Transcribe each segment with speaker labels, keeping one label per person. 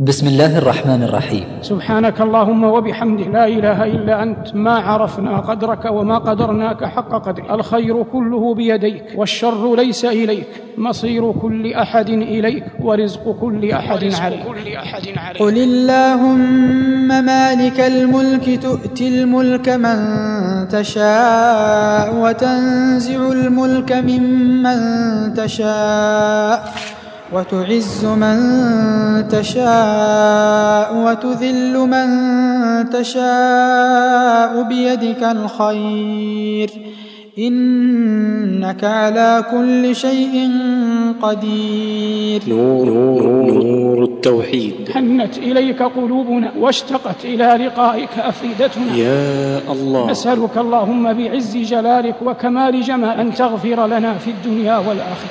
Speaker 1: بسم الله الرحمن الرحيم.
Speaker 2: سبحانك اللهم وبحمدك لا إله إلا أنت ما عرفنا قدرك وما قدرناك حق قدرك. الخير كله بيديك والشر ليس إليك. مصير كل أحد إليك ورزق كل أحد عليك.
Speaker 3: قل اللهم مالك الملك تؤتي الملك من تشاء وتنزع الملك ممن تشاء. وتعز من تشاء وتذل من تشاء بيدك الخير إنك على كل شيء قدير.
Speaker 4: نور, نور, نور التوحيد.
Speaker 2: حنت إليك قلوبنا واشتقت إلى لقائك أفئدتنا.
Speaker 4: يا الله.
Speaker 2: نسألك اللهم بعز جلالك وكمال جمال أن تغفر لنا في الدنيا والآخرة.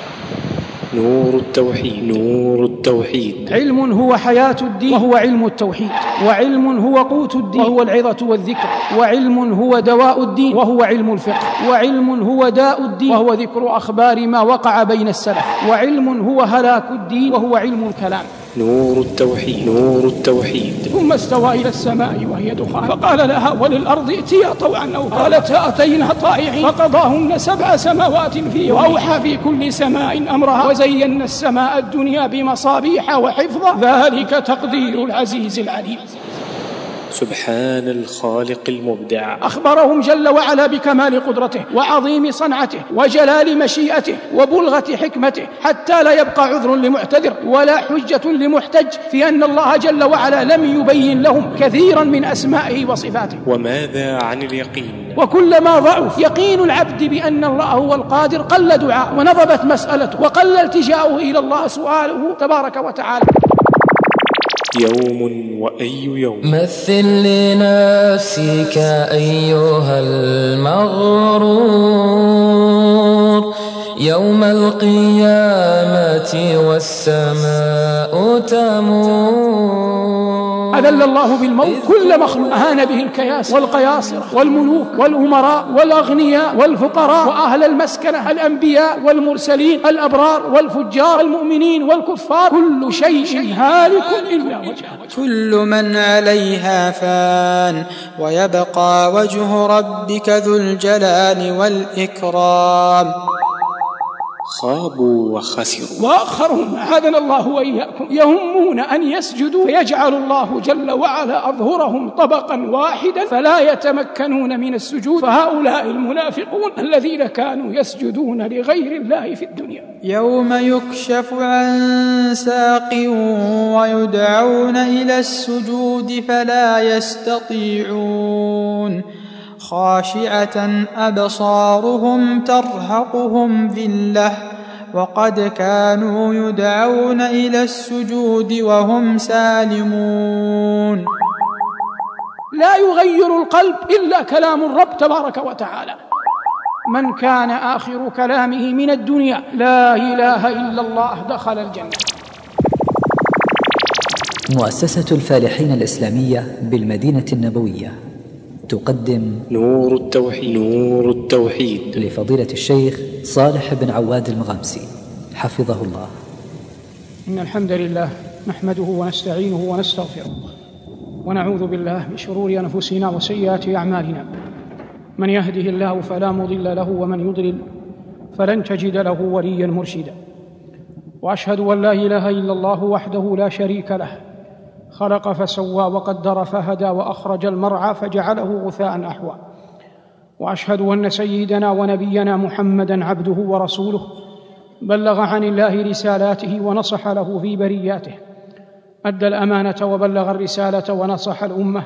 Speaker 4: نور التوحيد. نور التوحيد.
Speaker 2: علم هو حياة الدين. وهو علم التوحيد. وعلم هو قوت الدين. وهو العظة والذكر. وعلم هو دواء الدين. وهو علم الفقه. وعلم هو داء الدين. وهو ذكر أخبار ما وقع بين السلف. وعلم هو هلاك الدين. وهو علم الكلام.
Speaker 4: نور التوحيد. نور التوحيد.
Speaker 2: ثم استوى إلى السماء وهي دخان. فقال لها وللأرض ائتيا طوعا. أو قالتا أتينا طائعين. فقضاهن سبع سماوات في وأوحى في كل سماء أمرها. وزينا السماء الدنيا بمصابيح وحفظا. ذلك تقدير العزيز العليم.
Speaker 4: سبحان الخالق المبدع.
Speaker 2: أخبرهم جل وعلا بكمال قدرته وعظيم صنعته وجلال مشيئته وبلغة حكمته حتى لا يبقى عذر لمعتذر ولا حجة لمحتج في أن الله جل وعلا لم يبين لهم كثيرا من أسمائه وصفاته.
Speaker 4: وماذا عن اليقين؟
Speaker 2: وكلما ضعف يقين العبد بأن الله هو القادر قل دعاء ونضبت مسألته وقل التجاؤه إلى الله سؤاله تبارك وتعالى.
Speaker 4: يوم وأي يوم؟
Speaker 5: مثل لنفسك أيها المغرور. يوم القيامة والسماء تمور.
Speaker 2: أذل الله بالموت. كل مخلوق أهان به الكياس والقياصرة والملوك والأمراء والأغنياء والفقراء وأهل المسكنة الأنبياء والمرسلين الأبرار والفجار المؤمنين والكفار. كل شيء هالك إلا وجهه.
Speaker 3: كل من عليها فان ويبقى وجه ربك ذو الجلال والإكرام.
Speaker 4: خابوا وخسروا.
Speaker 2: وآخرون أعاذنا الله وإياكم. يهمون أن يسجدوا فيجعل الله جل وعلا أظهرهم طبقا واحدا فلا يتمكنون من السجود. فهؤلاء المنافقون الذين كانوا يسجدون لغير الله في الدنيا.
Speaker 3: يوم يكشف عن ساق ويدعون إلى السجود فلا يستطيعون. خاشعة أبصارهم ترهقهم ذلة وقد كانوا يدعون إلى السجود وهم سالمون.
Speaker 2: لا يغير القلب إلا كلام الرب تبارك وتعالى. من كان آخر كلامه من الدنيا لا إله إلا الله دخل الجنة.
Speaker 1: مؤسسة الفالحين الإسلامية بالمدينة النبوية. تقدم
Speaker 4: نور التوحيد. نور التوحيد.
Speaker 1: لفضيلة الشيخ صالح بن عواد المغامسي. حفظه الله.
Speaker 2: إن الحمد لله نحمده ونستعينه ونستغفره. ونعوذ بالله من شرور أنفسنا وسيئات أعمالنا. من يهده الله فلا مضل له ومن يضلل فلن تجد له وليا مرشدا. وأشهد أن لا إله إلا الله وحده لا شريك له. خلق فسوى وقدر فهدى وأخرج المرعى فجعله غثاء أحوى. وأشهد أن سيدنا ونبينا محمدا عبده ورسوله بلغ عن الله رسالاته ونصح له في برياته أدى الأمانة وبلغ الرسالة ونصح الأمة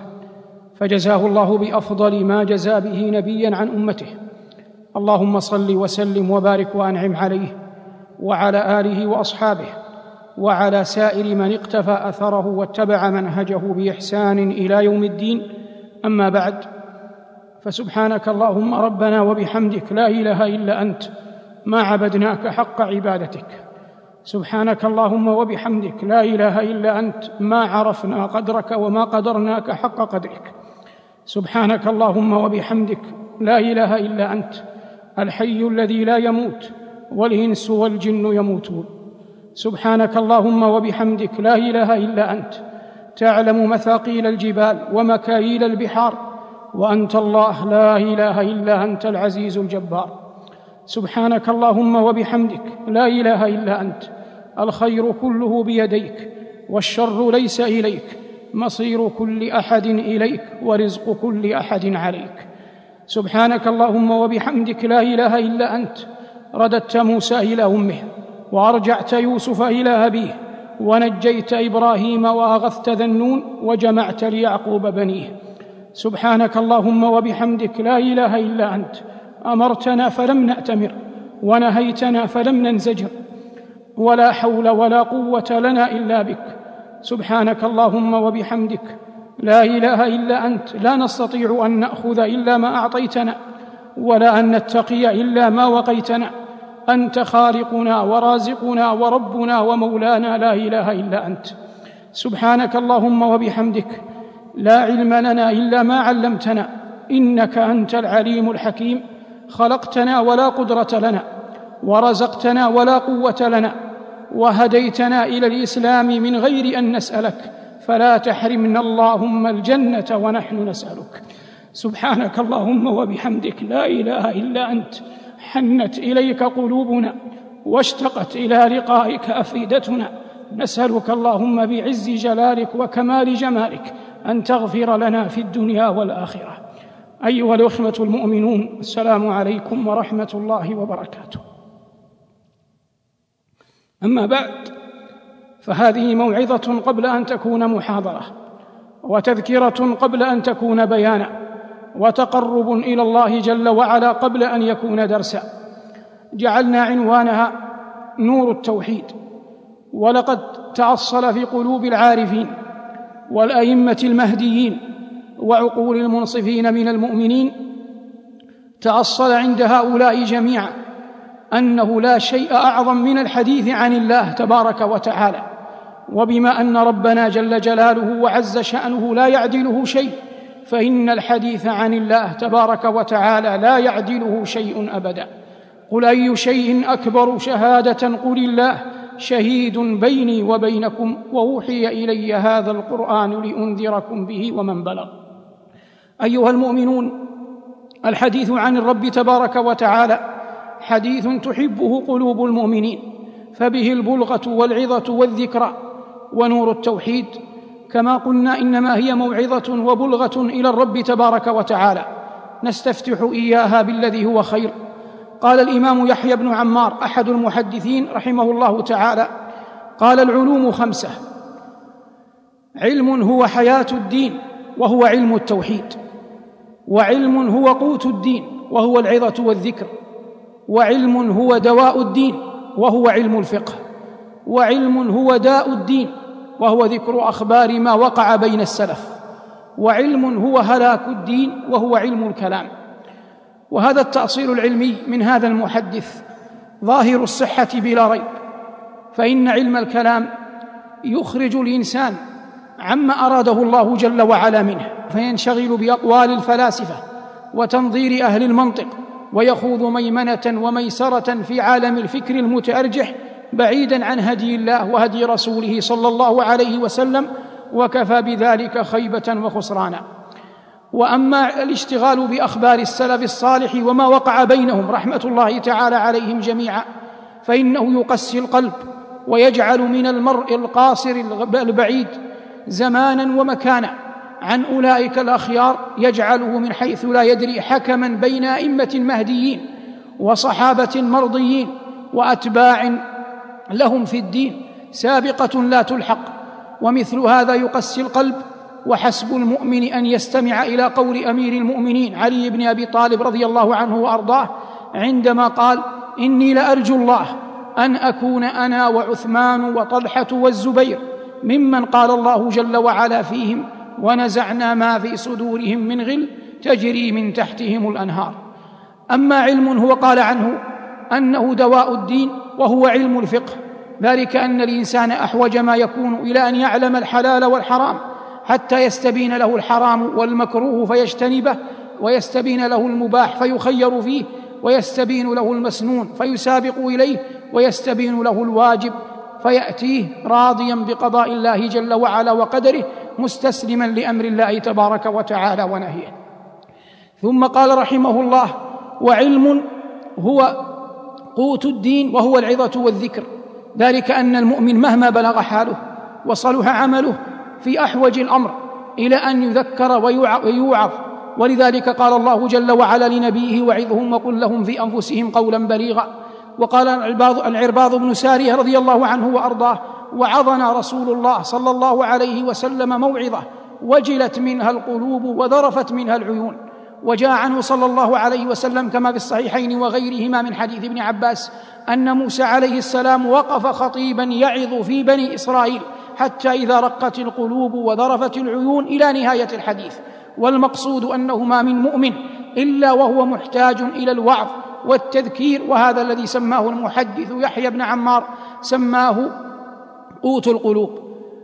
Speaker 2: فجزاه الله بأفضل ما جزى به نبيا عن أمته. اللهم صل وسلم وبارك وأنعم عليه وعلى آله وأصحابه وعلى سائر من اقتفى أثره واتبع منهجه بإحسان إلى يوم الدين. أما بعد فسبحانك اللهم ربنا وبحمدك لا إله إلا أنت ما عبدناك حق عبادتك. سبحانك اللهم وبحمدك لا إله إلا أنت ما عرفنا قدرك وما قدرناك حق قدرك. سبحانك اللهم وبحمدك لا إله إلا أنت الحي الذي لا يموت والإنس والجن يموتون. سبحانك اللهم وبحمدك لا إله إلا أنت. تعلم مثاقيل الجبال ومكاييل البحار. وأنت الله لا إله إلا أنت العزيز الجبار. سبحانك اللهم وبحمدك لا إله إلا أنت. الخير كله بيديك والشر ليس إليك. مصير كل أحد إليك ورزق كل أحد عليك. سبحانك اللهم وبحمدك لا إله إلا أنت. رددت موسى إلى أمه. وارجعت يوسف إلى أبيه ونجيت إبراهيم وأغثت ذا النون وجمعت ليعقوب بنيه. سبحانك اللهم وبحمدك لا إله إلا أنت. أمرتنا فلم نأتمر ونهيتنا فلم ننزجر. ولا حول ولا قوة لنا إلا بك. سبحانك اللهم وبحمدك لا إله إلا أنت. لا نستطيع أن نأخذ إلا ما أعطيتنا ولا أن نتقي إلا ما وقيتنا. أنت خالقنا ورازقنا وربنا ومولانا لا إله إلا أنت. سبحانك اللهم وبحمدك لا علم لنا إلا ما علمتنا إنك أنت العليم الحكيم. خلقتنا ولا قدرة لنا ورزقتنا ولا قوة لنا وهديتنا إلى الإسلام من غير أن نسألك. فلا تحرمنا اللهم الجنة ونحن نسألك. سبحانك اللهم وبحمدك لا إله إلا أنت. حنت إليك قلوبنا واشتقت إلى لقائك أفئدتنا. نسألك اللهم بعز جلالك وكمال جمالك أن تغفر لنا في الدنيا والآخرة. أيها الأخوة المؤمنون السلام عليكم ورحمة الله وبركاته. أما بعد فهذه موعظة قبل أن تكون محاضرة وتذكرة قبل أن تكون بيانا وتقرب إلى الله جل وعلا قبل أن يكون درسا. جعلنا عنوانها نور التوحيد. ولقد تعصل في قلوب العارفين والأئمة المهديين وعقول المنصفين من المؤمنين. تعصل عند هؤلاء جميعا أنه لا شيء أعظم من الحديث عن الله تبارك وتعالى. وبما أن ربنا جل جلاله وعز شأنه لا يعدله شيء فإن الحديث عن الله تبارك وتعالى لا يعدله شيء أبدا. قل أي شيء أكبر شهادة قل الله شهيد بيني وبينكم وأوحي إلي هذا القرآن لأنذركم به ومن بلغ. أيها المؤمنون الحديث عن الرب تبارك وتعالى حديث تحبه قلوب المؤمنين فبه البلغة والعظة والذكرى ونور التوحيد كما قلنا إنما هي موعظة وبلغة إلى الرب تبارك وتعالى. نستفتح إياها بالذي هو خير. قال الإمام يحيى بن عمار أحد المحدثين رحمه الله تعالى قال العلوم خمسة. علم هو حياة الدين وهو علم التوحيد. وعلم هو قوت الدين وهو العظة والذكر. وعلم هو دواء الدين وهو علم الفقه. وعلم هو داء الدين وهو ذكر أخبار ما وقع بين السلف وعلم هو هلاك الدين وهو علم الكلام. وهذا التأصيل العلمي من هذا المحدث ظاهر الصحة بلا ريب فإن علم الكلام يخرج الإنسان عما أراده الله جل وعلا منه فينشغل بأقوال الفلاسفة وتنظير أهل المنطق ويخوض ميمنة وميسرة في عالم الفكر المتأرجح بعيدا عن هدي الله وهدي رسوله صلى الله عليه وسلم وكفى بذلك خيبة وخسرانا. وأما الاشتغال بأخبار السلف الصالح وما وقع بينهم رحمة الله تعالى عليهم جميعا فإنه يقسي القلب ويجعل من المرء القاصر البعيد زمانا ومكانا. عن أولئك الأخيار يجعله من حيث لا يدري حكما بين أئمة مهديين وصحابة مرضيين وأتباع لهم في الدين سابقة لا تلحق ومثل هذا يقسي القلب وحسب المؤمن أن يستمع إلى قول أمير المؤمنين علي بن أبي طالب رضي الله عنه وأرضاه عندما قال إني لأرجو الله أن أكون أنا وعثمان وطلحة والزبير ممن قال الله جل وعلا فيهم ونزعنا ما في صدورهم من غل تجري من تحتهم الأنهار أما علم هو قال عنه أنه دواء الدين وهو علم الفقه. ذلك أن الإنسان أحوج ما يكون إلى أن يعلم الحلال والحرام حتى يستبين له الحرام والمكروه فيجتنبه ويستبين له المباح فيخير فيه ويستبين له المسنون فيسابق إليه ويستبين له الواجب فيأتيه راضيا بقضاء الله جل وعلا وقدره مستسلما لأمر الله تبارك وتعالى ونهيه. ثم قال رحمه الله وعلم هو قوت الدين وهو العظة والذكر. ذلك أن المؤمن مهما بلغ حاله وصلح عمله في أحوج الأمر إلى أن يذكر ويوعظ. ولذلك قال الله جل وعلا لنبيه وعظهم وقل لهم في أنفسهم قولا بليغا. وقال العرباض بن سارية رضي الله عنه وأرضاه وعظنا رسول الله صلى الله عليه وسلم موعظة وجلت منها القلوب وذرفت منها العيون. وجاء عنه صلى الله عليه وسلم كما في الصحيحين وغيرهما من حديث ابن عباس أن موسى عليه السلام وقف خطيبا يعظ في بني إسرائيل حتى إذا رقت القلوب وذرفت العيون إلى نهاية الحديث. والمقصود انه ما من مؤمن إلا وهو محتاج إلى الوعظ والتذكير وهذا الذي سماه المحدث يحيى بن عمار سماه قوت القلوب.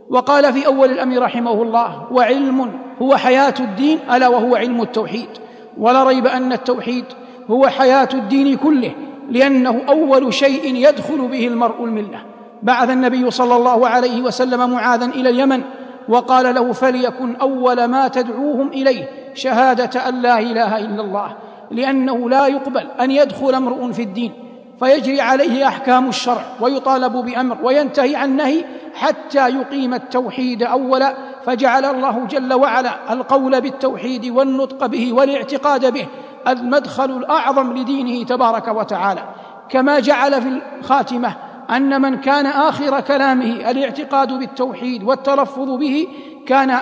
Speaker 2: وقال في أول الأمر رحمه الله وعلم هو حياة الدين ألا وهو علم التوحيد. ولا ريب أن التوحيد هو حياة الدين كله لأنه أول شيء يدخل به المرء الملة. بعث النبي صلى الله عليه وسلم معاذا إلى اليمن وقال له فليكن أول ما تدعوهم إليه شهادة أن لا إله إلا الله لأنه لا يقبل أن يدخل امرؤ في الدين. فيجري عليه أحكام الشرع ويطالب بأمر وينتهي عن نهي حتى يقيم التوحيد أولا فجعل الله جل وعلا القول بالتوحيد والنطق به والاعتقاد به المدخل الأعظم لدينه تبارك وتعالى. كما جعل في الخاتمة أن من كان آخر كلامه الاعتقاد بالتوحيد والتلفظ به كان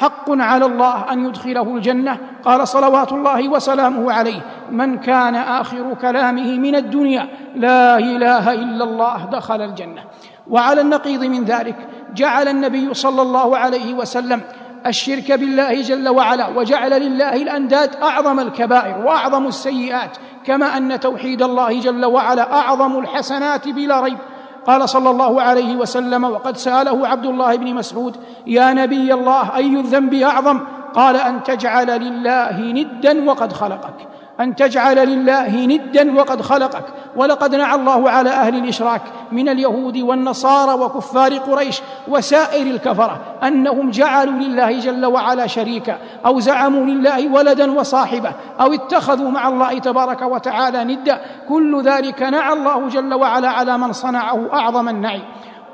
Speaker 2: حق على الله أن يدخله الجنة. قال صلوات الله وسلامه عليه من كان آخر كلامه من الدنيا لا إله إلا الله دخل الجنة. وعلى النقيض من ذلك جعل النبي صلى الله عليه وسلم الشرك بالله جل وعلا وجعل لله الأنداد أعظم الكبائر وأعظم السيئات كما أن توحيد الله جل وعلا أعظم الحسنات بلا ريب. قال صلى الله عليه وسلم وقد سأله عبد الله بن مسعود يا نبي الله أي الذنب أعظم؟ قال أن تجعل لله ندا وقد خلقك. أن تجعل لله ندا وقد خلقك ولقد نعى الله على أهل الإشراك من اليهود والنصارى وكفار قريش وسائر الكفرة أنهم جعلوا لله جل وعلا شريكا أو زعموا لله ولدا وصاحبه أو اتخذوا مع الله تبارك وتعالى ندا. كل ذلك نعى الله جل وعلا على من صنعه أعظم النعي.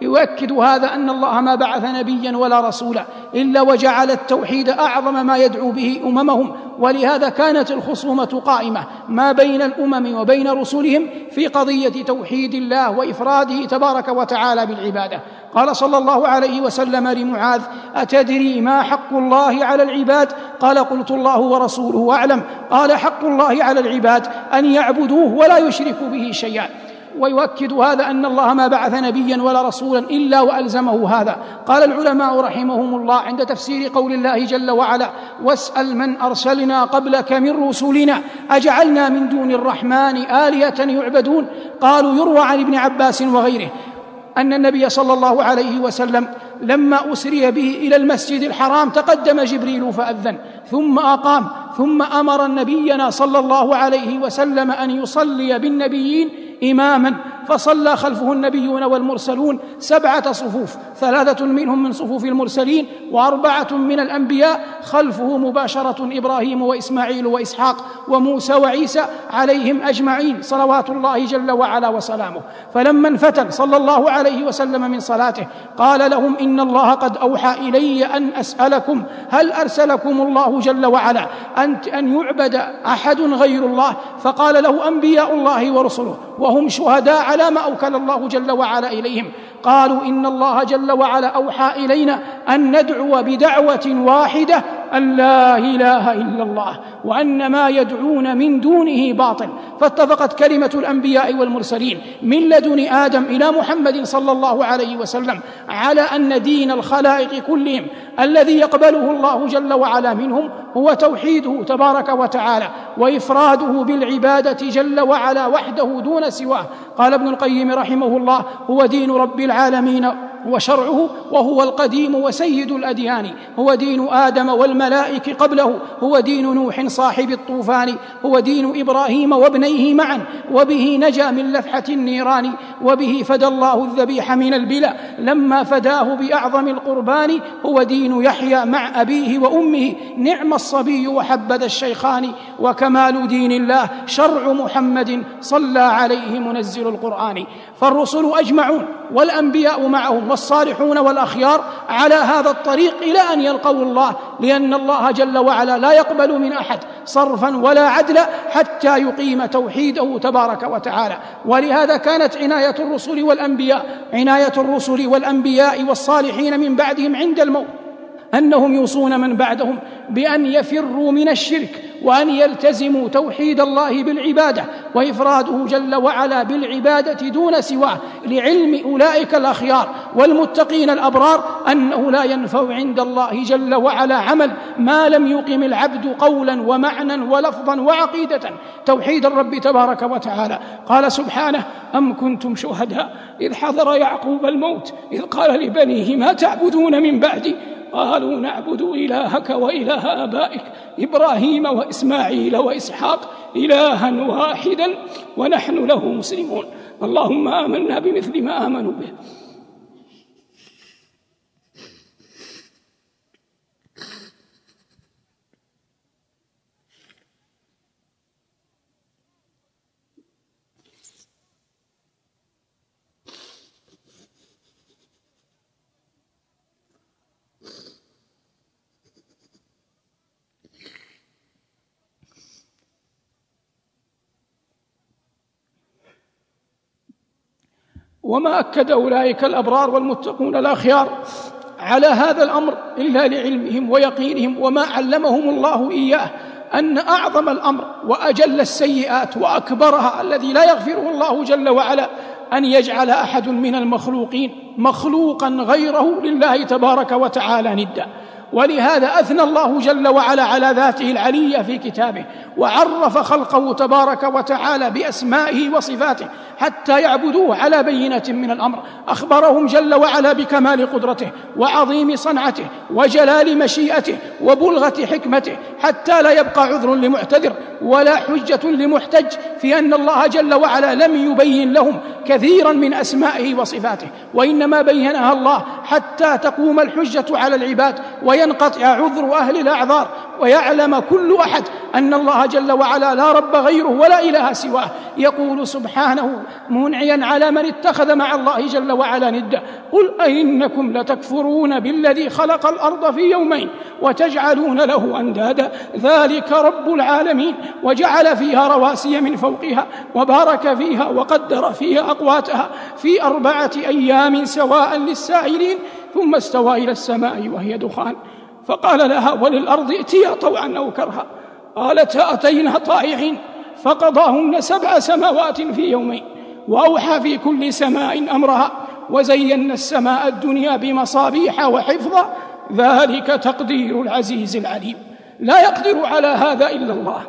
Speaker 2: يؤكد هذا أن الله ما بعث نبيا ولا رسولا إلا وجعل التوحيد أعظم ما يدعو به أممهم ولهذا كانت الخصومة قائمة ما بين الأمم وبين رسلهم في قضية توحيد الله وإفراده تبارك وتعالى بالعبادة. قال صلى الله عليه وسلم لمعاذ أتدري ما حق الله على العباد؟ قال قلت الله ورسوله أعلم. قال حق الله على العباد أن يعبدوه ولا يشركوا به شيئا. ويؤكد هذا أن الله ما بعث نبيا ولا رسولا إلا وألزمه هذا. قال العلماء رحمهم الله عند تفسير قول الله جل وعلا واسأل من أرسلنا قبلك من رسلنا أجعلنا من دون الرحمن الهه يعبدون؟ قالوا يروى عن ابن عباس وغيره أن النبي صلى الله عليه وسلم لما أسري به إلى المسجد الحرام تقدم جبريل فأذن ثم أقام ثم أمر نبينا صلى الله عليه وسلم أن يصلي بالنبيين إماما فصلى خلفه النبيون والمرسلون سبعة صفوف ثلاثة منهم من صفوف المرسلين وأربعة من الأنبياء خلفه مباشرة إبراهيم وإسماعيل وإسحاق وموسى وعيسى عليهم أجمعين صلوات الله جل وعلا وسلامه. فلما انفتن صلى الله عليه وسلم من صلاته قال لهم إن الله قد أوحى إلي أن أسألكم هل أرسلكم الله جل وعلا أن يعبد أحد غير الله؟ فقال له أنبياء الله ورسله وهم شهداء على ما أوكل الله جل وعلا إليهم. قالوا إن الله جل وعلا أوحى إلينا أن ندعو بدعوة واحدة أن لا إله إلا الله وأن ما يدعون من دونه باطل. فاتفقت كلمة الأنبياء والمرسلين من لدن آدم إلى محمد صلى الله عليه وسلم على أن دين الخلائق كلهم الذي يقبله الله جل وعلا منهم هو توحيده تبارك وتعالى وإفراده بالعبادة جل وعلا وحده دون سواه. قال ابن القيم رحمه الله هو دين رب العالمين وشرعه وهو القديم وسيد الأديان. هو دين آدم والملائكه قبله. هو دين نوح صاحب الطوفان. هو دين إبراهيم وابنيه معا. وبه نجا من لفحة النيران. وبه فدى الله الذبيح من البلا. لما فداه بأعظم القربان هو دين يحيى مع أبيه وأمه. نعم الصبي وحبذا الشيخان. وكمال دين الله شرع محمد صلى عليه منزل القرآن. فالرسل أجمعون والأنبياء معهم والصالحون والأخيار على هذا الطريق إلى أن يلقوا الله لأن الله جل وعلا لا يقبل من أحد صرفا ولا عدلا حتى يقيم توحيده تبارك وتعالى. ولهذا كانت عناية الرسل والأنبياء عناية الرسل والأنبياء والصالحين من بعدهم عند الموت. أنهم يوصون من بعدهم بأن يفروا من الشرك وأن يلتزموا توحيد الله بالعبادة وإفراده جل وعلا بالعبادة دون سواه لعلم أولئك الأخيار والمتقين الأبرار أنه لا ينفع عند الله جل وعلا عمل ما لم يقم العبد قولا ومعنى ولفظا وعقيدة. توحيد الرب تبارك وتعالى. قال سبحانه أم كنتم شهداء؟ إذ حضر يعقوب الموت. إذ قال لبنيه ما تعبدون من بعدي؟ قالوا نعبد إلهك وإله آبائك إبراهيم وإسماعيل وإسحاق إلها واحدا ونحن له مسلمون. اللهم آمنا بمثل ما آمنوا به. وما أكد أولئك الأبرار والمتقون الاخيار على هذا الأمر إلا لعلمهم ويقينهم وما علمهم الله إياه أن أعظم الأمر وأجل السيئات وأكبرها الذي لا يغفره الله جل وعلا أن يجعل أحد من المخلوقين مخلوقا غيره لله تبارك وتعالى ندا. ولهذا أثنى الله جل وعلا على ذاته العليه في كتابه وعرف خلقه تبارك وتعالى بأسمائه وصفاته حتى يعبدوه على بينة من الأمر. أخبرهم جل وعلا بكمال قدرته وعظيم صنعته وجلال مشيئته وبلغة حكمته حتى لا يبقى عذر لمعتذر ولا حجة لمحتج في أن الله جل وعلا لم يبين لهم كثيرا من أسمائه وصفاته. وإنما بينها الله حتى تقوم الحجة على العباد وينقطع عذر أهل الأعذار ويعلم كل أحد أن الله جل وعلا لا رب غيره ولا إله سواه. يقول سبحانه منعيا على من اتخذ مع الله جل وعلا ندا. قل أئنكم لتكفرون بالذي خلق الأرض في يومين وتجعلون له أندادا. ذلك رب العالمين. وجعل فيها رواسي من فوقها وبارك فيها وقدر فيها أقواتها في أربعة أيام سواء للسائلين ثم استوى إلى السماء وهي دخان. فقال لها وللأرض ائتيا طوعا أو كرها. قالتا أتينا طائعين فقضاهن سبع سماوات في يومين وأوحى في كل سماء أمرها وزينا السماء الدنيا بمصابيح وحفظا ذلك تقدير العزيز العليم. لا يقدر على هذا إلا الله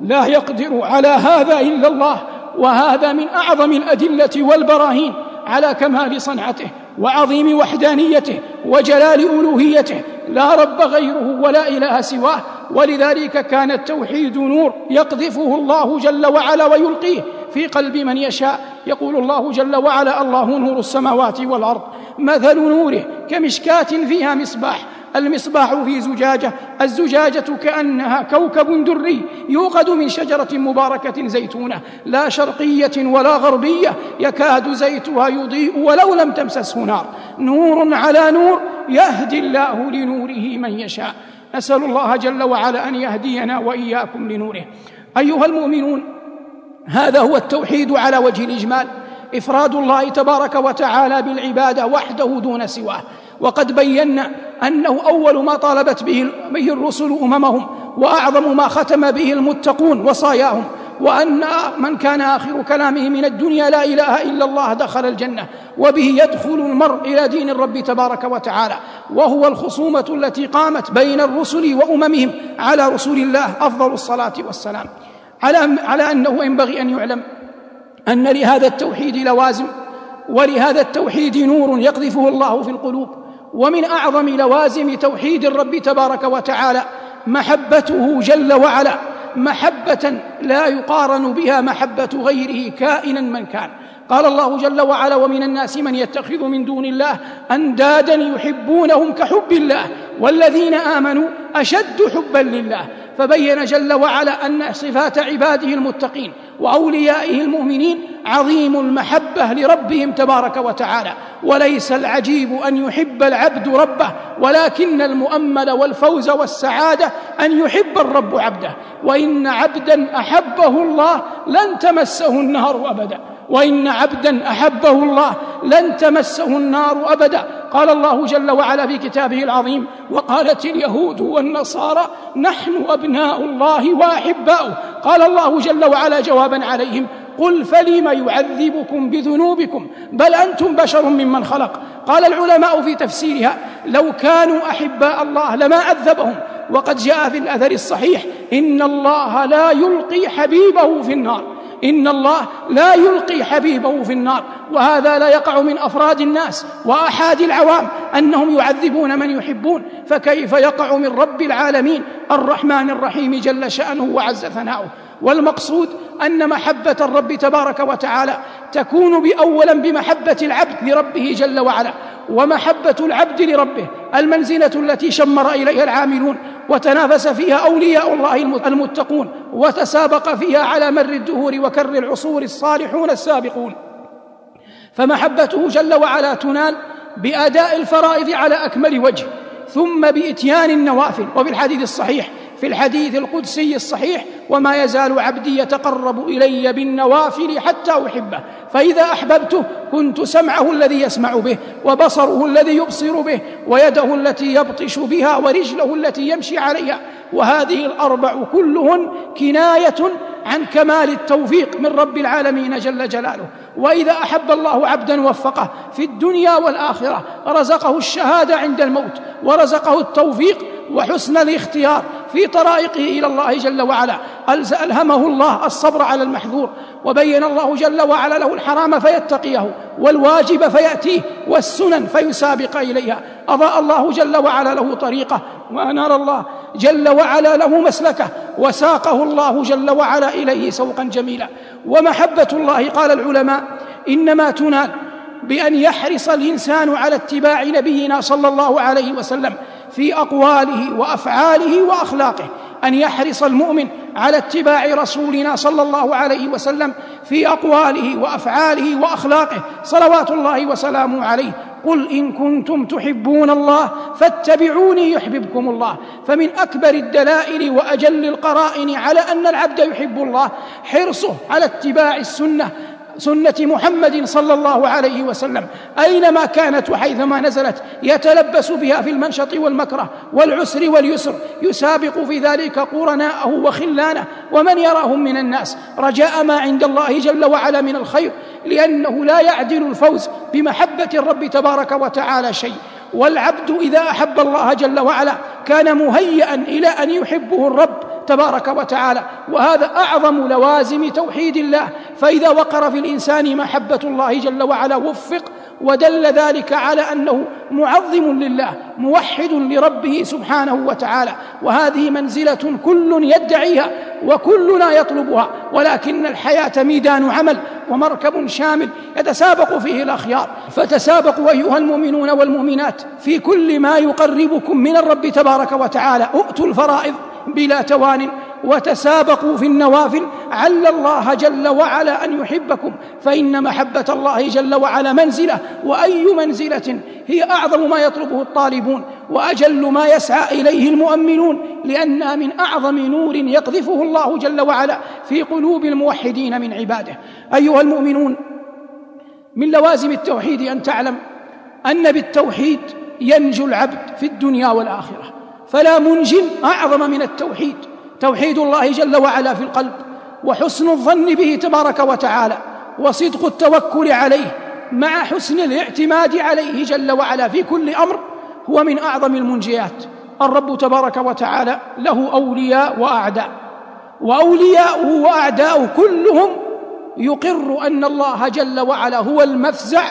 Speaker 2: لا يقدر على هذا إلا الله وهذا من أعظم الأدلة والبراهين على كمال صنعته. وعظيم وحدانيته وجلال ألوهيته لا رب غيره ولا إله سواه. ولذلك كان التوحيد نور يقذفه الله جل وعلا ويلقيه في قلب من يشاء. يقول الله جل وعلا الله نور السماوات والأرض. مثل نوره كمشكاة فيها مصباح. المصباح في زجاجة الزجاجة كأنها كوكب دري يوقد من شجرة مباركة زيتونة لا شرقية ولا غربية يكاد زيتها يضيء ولو لم تمسسه نار. نور على نور يهدي الله لنوره من يشاء. نسال الله جل وعلا أن يهدينا وإياكم لنوره. أيها المؤمنون هذا هو التوحيد على وجه الإجمال. إفراد الله تبارك وتعالى بالعبادة وحده دون سواه. وقد بينا أنه أول ما طالبت به الرسل أممهم وأعظم ما ختم به المتقون وصاياهم وأن من كان آخر كلامه من الدنيا لا إله إلا الله دخل الجنة وبه يدخل المرء إلى دين الرب تبارك وتعالى وهو الخصومة التي قامت بين الرسل وأممهم على رسول الله أفضل الصلاة والسلام. على على أنه ينبغي أن يعلم أن لهذا التوحيد لوازم ولهذا التوحيد نور يقذفه الله في القلوب ومن أعظم لوازم توحيد الرب تبارك وتعالى محبته جل وعلا محبة لا يقارن بها محبة غيره كائنا من كان. قال الله جل وعلا ومن الناس من يتخذ من دون الله أندادا يحبونهم كحب الله والذين آمنوا أشد حبا لله فبين جل وعلا أن صفات عباده المتقين وأوليائه المؤمنين عظيم المحبة لربهم تبارك وتعالى وليس العجيب أن يحب العبد ربه ولكن المؤمل والفوز والسعادة أن يحب الرب عبده وإن عبدا أحبه الله لن تمسه النهر أبدا وإن عبدا أحبه الله لن تمسه النار أبدا. قال الله جل وعلا في كتابه العظيم وقالت اليهود والنصارى نحن أبناء الله وأحباؤه. قال الله جل وعلا جوابا عليهم قل فلم يعذبكم بذنوبكم؟ بل أنتم بشر ممن خلق. قال العلماء في تفسيرها لو كانوا أحباء الله لما عذبهم وقد جاء في الأثر الصحيح إن الله لا يلقي حبيبه في النار. إن الله لا يلقي حبيبه في النار وهذا لا يقع من أفراد الناس وأحاد العوام أنهم يعذبون من يحبون فكيف يقع من رب العالمين؟ الرحمن الرحيم جل شأنه وعز ثناؤه. والمقصود أن محبة الرب تبارك وتعالى تكون باولا بمحبة العبد لربه جل وعلا ومحبة العبد لربه المنزلة التي شمر إليها العاملون وتنافس فيها أولياء الله المتقون وتسابق فيها على مر الدهور وكر العصور الصالحون السابقون. فمحبته جل وعلا تنال بأداء الفرائض على أكمل وجه ثم بإتيان النوافل. وفي الحديث الصحيح في الحديث القدسي الصحيح وما يزال عبدي يتقرب إلي بالنوافل حتى أحبه فإذا أحببته كنت سمعه الذي يسمع به وبصره الذي يبصر به ويده التي يبطش بها ورجله التي يمشي عليها وهذه الأربع كلهن كناية عن كمال التوفيق من رب العالمين جل جلاله. وإذا أحب الله عبدا وفقه في الدنيا والآخرة رزقه الشهادة عند الموت ورزقه التوفيق وحسن الاختيار في طرائقه إلى الله جل وعلا. ألهمه الله الصبر على المحذور. وبين الله جل وعلا له الحرام فيتقيه والواجب فيأتيه والسنن فيسابق إليها. أضاء الله جل وعلا له طريقة وأنار الله جل وعلا له مسلكة وساقه الله جل وعلا إليه سوقا جميلا. ومحبة الله قال العلماء إنما تنال بأن يحرص الإنسان على اتباع نبينا صلى الله عليه وسلم في أقواله وأفعاله وأخلاقه. أن يحرص المؤمن على اتباع رسولنا صلى الله عليه وسلم في أقواله وأفعاله وأخلاقه. صلوات الله وسلامه عليه. قل إن كنتم تحبون الله فاتبعوني يحببكم الله. فمن أكبر الدلائل وأجل القرائن على أن العبد يحب الله حرصه على اتباع السنة سنة محمد صلى الله عليه وسلم أينما كانت وحيثما نزلت يتلبس بها في المنشط والمكره والعسر واليسر يسابق في ذلك قرناءه وخلانه ومن يراهم من الناس؟ رجاء ما عند الله جل وعلا من الخير لأنه لا يعدل الفوز بمحبة الرب تبارك وتعالى شيء. والعبد إذا أحب الله جل وعلا كان مهيئا إلى أن يحبه الرب تبارك وتعالى وهذا أعظم لوازم توحيد الله. فإذا وقر في الإنسان محبة الله جل وعلا وفق ودل ذلك على أنه معظم لله موحد لربه سبحانه وتعالى. وهذه منزلة كل يدعيها وكلنا يطلبها ولكن الحياة ميدان عمل ومركب شامل يتسابق فيه الأخيار. فتسابقوا أيها المؤمنون والمؤمنات في كل ما يقربكم من الرب تبارك وتعالى. ائتوا الفرائض بلا توان وتسابقوا في النوافل عل الله جل وعلا أن يحبكم فإن محبة الله جل وعلا منزلة وأي منزلة هي أعظم ما يطلبه الطالبون وأجل ما يسعى إليه المؤمنون لأنها من أعظم نور يقذفه الله جل وعلا في قلوب الموحدين من عباده. أيها المؤمنون من لوازم التوحيد أن تعلم أن بالتوحيد ينجو العبد في الدنيا والآخرة. فلا منج أعظم من التوحيد. توحيد الله جل وعلا في القلب وحسن الظن به تبارك وتعالى وصدق التوكل عليه مع حسن الاعتماد عليه جل وعلا في كل أمر هو من أعظم المنجيات. الرب تبارك وتعالى له أولياء وأعداء وأولياؤه واعداؤه كلهم يقر أن الله جل وعلا هو المفزع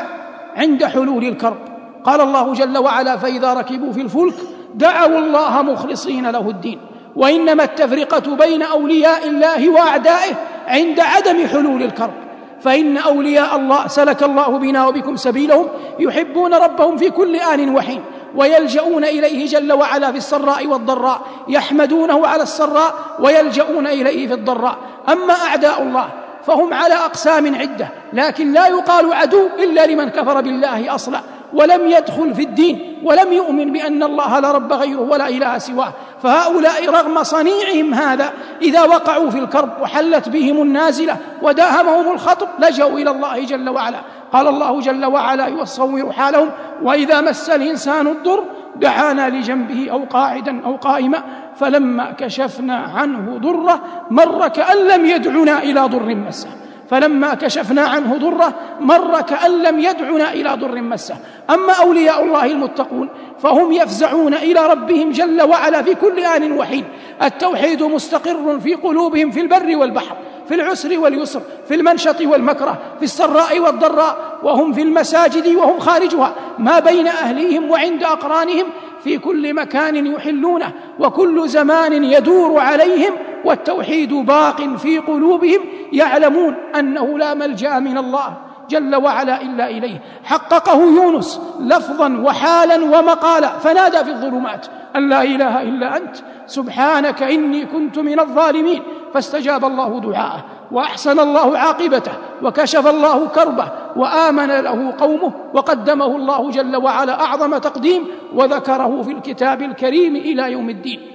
Speaker 2: عند حلول الكرب. قال الله جل وعلا فإذا ركبوا في الفلك دعوا الله مخلصين له الدين. وإنما التفرقة بين أولياء الله وأعدائه عند عدم حلول الكرب. فإن أولياء الله سلك الله بنا وبكم سبيلهم يحبون ربهم في كل آن وحين ويلجؤون إليه جل وعلا في السراء والضراء يحمدونه على السراء ويلجؤون إليه في الضراء. أما أعداء الله فهم على أقسام عدة لكن لا يقال عدو إلا لمن كفر بالله أصلا. ولم يدخل في الدين ولم يؤمن بأن الله لا رب غيره ولا إله سواه. فهؤلاء رغم صنيعهم هذا إذا وقعوا في الكرب وحلت بهم النازلة وداهمهم الخطب لجوا إلى الله جل وعلا. قال الله جل وعلا يصور حالهم وإذا مس الإنسان الضر دعانا لجنبه أو قاعدا أو قائما. فلما كشفنا عنه ضره مر كأن لم يدعنا إلى ضر مسه. فلما كشفنا عنه ضره مر كأن لم يدعنا إلى ضر مسه. أما أولياء الله المتقون فهم يفزعون إلى ربهم جل وعلا في كل آن وحين التوحيد مستقر في قلوبهم في البر والبحر. في العسر واليسر في المنشط والمكره في السراء والضراء وهم في المساجد وهم خارجها. ما بين أهليهم وعند أقرانهم في كل مكان يحلونه وكل زمان يدور عليهم والتوحيد باق في قلوبهم يعلمون أنه لا ملجأ من الله. جل وعلا إلا إليه. حققه يونس لفظا وحالا ومقالا. فنادى في الظلمات. أن لا إله إلا أنت. سبحانك إني كنت من الظالمين. فاستجاب الله دعاءه. وأحسن الله عاقبته. وكشف الله كربه. وآمن له قومه. وقدمه الله جل وعلا أعظم تقديم. وذكره في الكتاب الكريم إلى يوم الدين.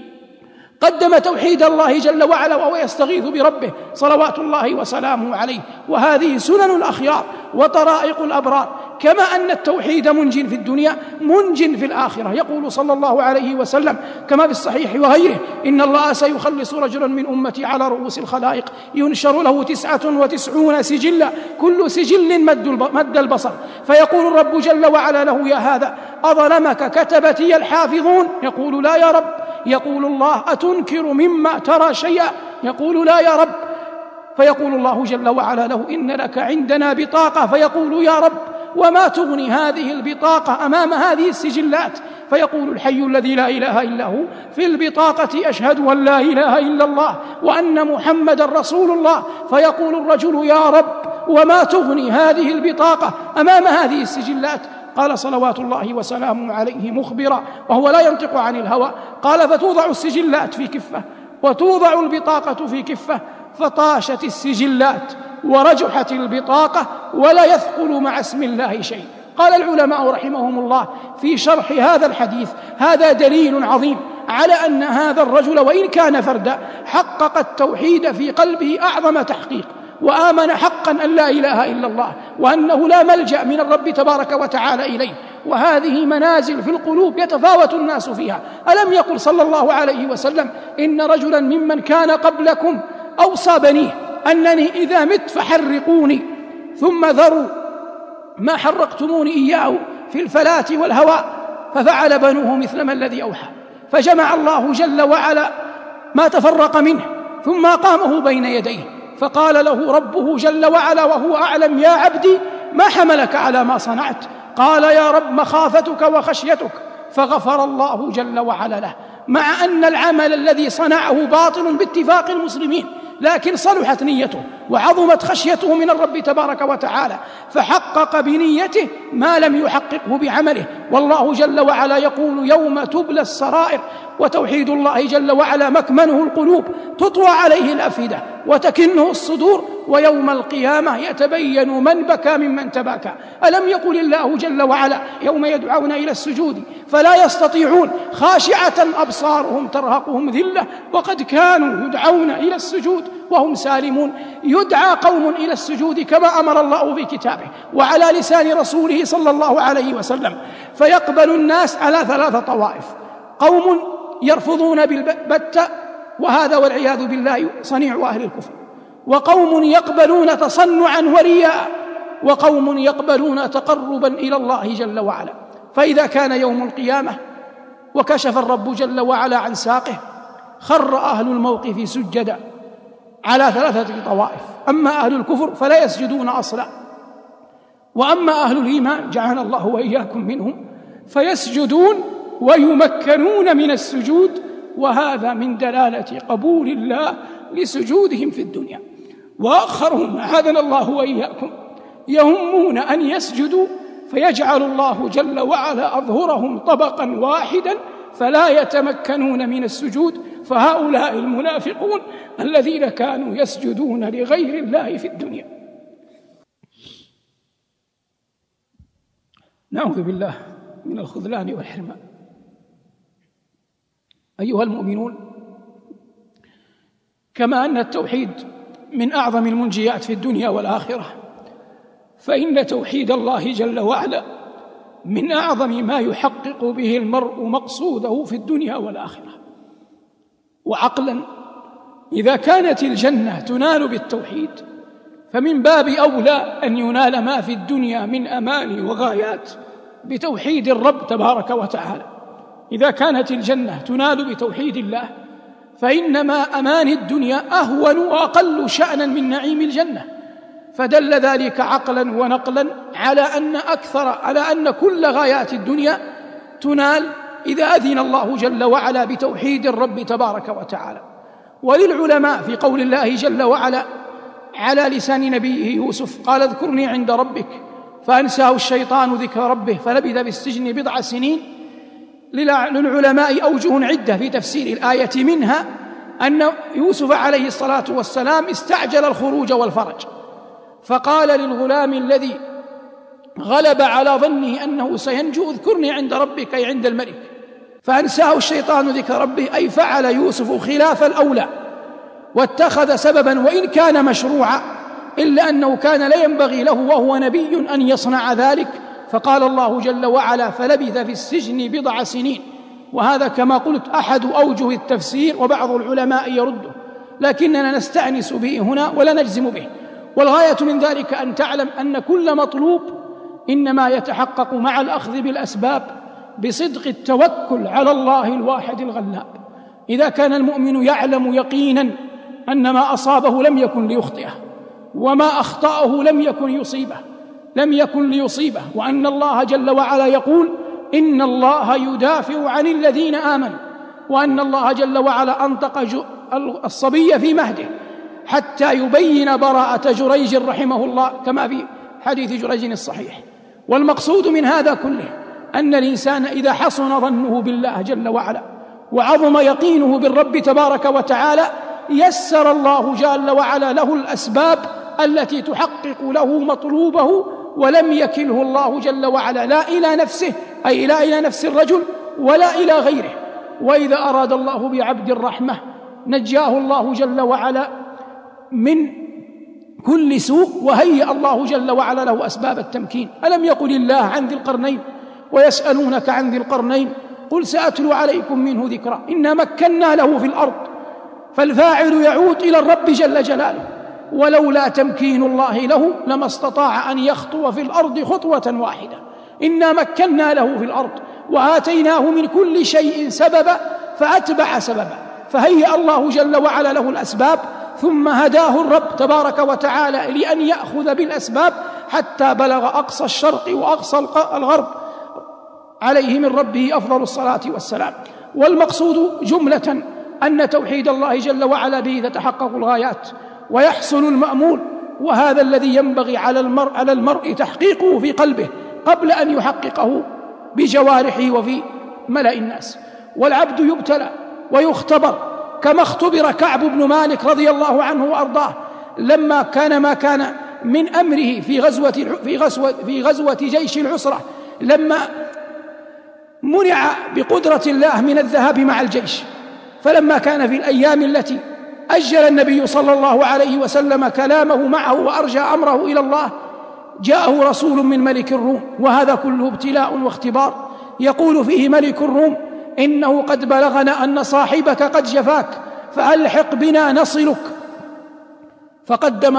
Speaker 2: قدم توحيد الله جل وعلا وهو يستغيث بربه صلوات الله وسلامه عليه. وهذه سنن الأخيار وطرائق الأبرار. كما أن التوحيد منج في الدنيا منج في الآخرة. يقول صلى الله عليه وسلم كما في الصحيح وغيره إن الله سيخلص رجلا من أمتي على رؤوس الخلائق ينشر له تسعة وتسعون سجلا. كل سجل مد البصر. فيقول الرب جل وعلا له يا هذا أظلمك؟ كتبتي الحافظون. يقول لا يا رب. يقول الله أتنكر مما ترى شيئا؟ يقول لا يا رب. فيقول الله جل وعلا له إن لك عندنا بطاقة. فيقول يا رب وما تغني هذه البطاقة أمام هذه السجلات؟ فيقول الحي الذي لا إله إلا هو في البطاقة أشهد أن لا إله إلا الله وأن محمدا رسول الله. فيقول الرجل يا رب وما تغني هذه البطاقة أمام هذه السجلات؟ قال صلوات الله وسلامه عليه مخبرا وهو لا ينطق عن الهوى. قال فتوضع السجلات في كفة وتوضع البطاقة في كفة فطاشت السجلات ورجحت البطاقة ولا يثقل مع اسم الله شيء. قال العلماء رحمهم الله في شرح هذا الحديث هذا دليل عظيم على أن هذا الرجل وإن كان فردا حقق التوحيد في قلبه أعظم تحقيق. وآمن حقا أن لا إله إلا الله وأنه لا ملجأ من الرب تبارك وتعالى إليه. وهذه منازل في القلوب يتفاوت الناس فيها. ألم يقل صلى الله عليه وسلم إن رجلا ممن كان قبلكم أوصى بنيه أنني إذا مت فحرقوني ثم ذروا ما حرقتموني إياه في الفلاة والهواء ففعل بنوه مثل ما الذي أوحى. فجمع الله جل وعلا ما تفرق منه ثم أقامه بين يديه. فقال له ربه جل وعلا وهو أعلم يا عبدي ما حملك على ما صنعت؟ قال يا رب مخافتك وخشيتك. فغفر الله جل وعلا له مع أن العمل الذي صنعه باطل باتفاق المسلمين لكن صلحت نيته. وعظمت خشيته من الرب تبارك وتعالى فحقق بنيته ما لم يحققه بعمله. والله جل وعلا يقول يوم تبلى السرائر وتوحيد الله جل وعلا مكمنه القلوب تطوى عليه الأفئدة وتكنه الصدور ويوم القيامة يتبين من بكى ممن تباكى. ألم يقل الله جل وعلا يوم يدعون إلى السجود فلا يستطيعون خاشعة أبصارهم ترهقهم ذلة وقد كانوا يدعون إلى السجود. وهم سالمون. يدعى قوم إلى السجود كما أمر الله في كتابه وعلى لسان رسوله صلى الله عليه وسلم. فيقبل الناس على ثلاث طوائف. قوم يرفضون بالبتة وهذا والعياذ بالله صنيع أهل الكفر. وقوم يقبلون تصنعا ورياء. وقوم يقبلون تقربا إلى الله جل وعلا. فإذا كان يوم القيامة وكشف الرب جل وعلا عن ساقه خر أهل الموقف سجدا. على ثلاثة طوائف. أما أهل الكفر فلا يسجدون أصلا. وأما أهل الإيمان جعلنا الله وإياكم منهم فيسجدون ويمكنون من السجود وهذا من دلالة قبول الله لسجودهم في الدنيا. وآخرهم أعاذنا الله وإياكم يهمون أن يسجدوا فيجعل الله جل وعلا أظهرهم طبقا واحدا فلا يتمكنون من السجود فهؤلاء المنافقون الذين كانوا يسجدون لغير الله في الدنيا. نعوذ بالله من الخذلان والحرمان. أيها المؤمنون كما أن التوحيد من أعظم المنجيات في الدنيا والآخرة فإن توحيد الله جل وعلا من أعظم ما يحقق به المرء مقصوده في الدنيا والآخرة. وعقلا. إذا كانت الجنة تنال بالتوحيد فمن باب أولى أن ينال ما في الدنيا من اماني وغايات بتوحيد الرب تبارك وتعالى. إذا كانت الجنة تنال بتوحيد الله فإنما اماني الدنيا أهون وأقل شانا من نعيم الجنة. فدل ذلك عقلا ونقلا على أن أكثر على أن كل غايات الدنيا تنال إذا أذن الله جل وعلا بتوحيد الرب تبارك وتعالى. وللعلماء في قول الله جل وعلا على لسان نبيه يوسف قال اذكرني عند ربك فأنساه الشيطان ذكر ربه فلبث بالسجن بضع سنين. للعلماء أوجه عدة في تفسير الآية منها أن يوسف عليه الصلاة والسلام استعجل الخروج والفرج. فقال للغلام الذي غلب على ظنه أنه سينجو اذكرني عند ربك أي عند الملك. فأنساه الشيطان ذكر ربه أي فعل يوسف خلاف الأولى. واتخذ سببا وإن كان مشروعا إلا أنه كان لا ينبغي له وهو نبي أن يصنع ذلك. فقال الله جل وعلا فلبث في السجن بضع سنين. وهذا كما قلت أحد أوجه التفسير وبعض العلماء يرده. لكننا نستأنس به هنا ولا نجزم به. والغاية من ذلك أن تعلم أن كل مطلوب إنما يتحقق مع الأخذ بالأسباب بصدق التوكل على الله الواحد الغلاب. إذا كان المؤمن يعلم يقينا أن ما أصابه لم يكن ليخطئه وما أخطأه لم يكن يصيبه لم يكن ليصيبه وأن الله جل وعلا يقول إن الله يدافع عن الذين آمنوا وأن الله جل وعلا أنطق الصبي في مهده حتى يبين براءة جريج رحمه الله كما في حديث جريج الصحيح. والمقصود من هذا كله أن الإنسان إذا حصن ظنه بالله جل وعلا وعظم يقينه بالرب تبارك وتعالى يسر الله جل وعلا له الأسباب التي تحقق له مطلوبه ولم يكله الله جل وعلا لا إلى نفسه أي لا إلى نفس الرجل ولا إلى غيره. وإذا أراد الله بعبد الرحمة نجاه الله جل وعلا من كل سوء وهيأ الله جل وعلا له أسباب التمكين. ألم يقل الله عن ذي القرنين ويسألونك عن ذي القرنين؟ قل سأتلو عليكم منه ذكرا. إنا مكنا له في الأرض. فالفاعل يعود إلى الرب جل جلاله. ولولا تمكين الله له لما استطاع أن يخطو في الأرض خطوة واحدة. إنا مكنا له في الأرض. وآتيناه من كل شيء سببا فأتبع سببا. فهيأ الله جل وعلا له الأسباب ثم هداه الرب تبارك وتعالى لأن يأخذ بالأسباب حتى بلغ أقصى الشرق وأقصى الغرب عليه من ربه أفضل الصلاة والسلام. والمقصود جملة أن توحيد الله جل وعلا به تتحقق الغايات ويحصل المأمول وهذا الذي ينبغي على المرء على المرء تحقيقه في قلبه قبل أن يحققه بجوارحه وفي ملأ الناس. والعبد يبتلى ويختبر كما اختبر كعب بن مالك رضي الله عنه وأرضاه لما كان ما كان من أمره في غزوة في غزوة في غزوة جيش العسرة لما منع بقدرة الله من الذهاب مع الجيش. فلما كان في الأيام التي أجل النبي صلى الله عليه وسلم كلامه معه وأرجى أمره إلى الله جاءه رسول من ملك الروم وهذا كله ابتلاء واختبار. يقول فيه ملك الروم إنه قد بلغنا أن صاحبك قد جفاك فألحق بنا نصلك. فقدم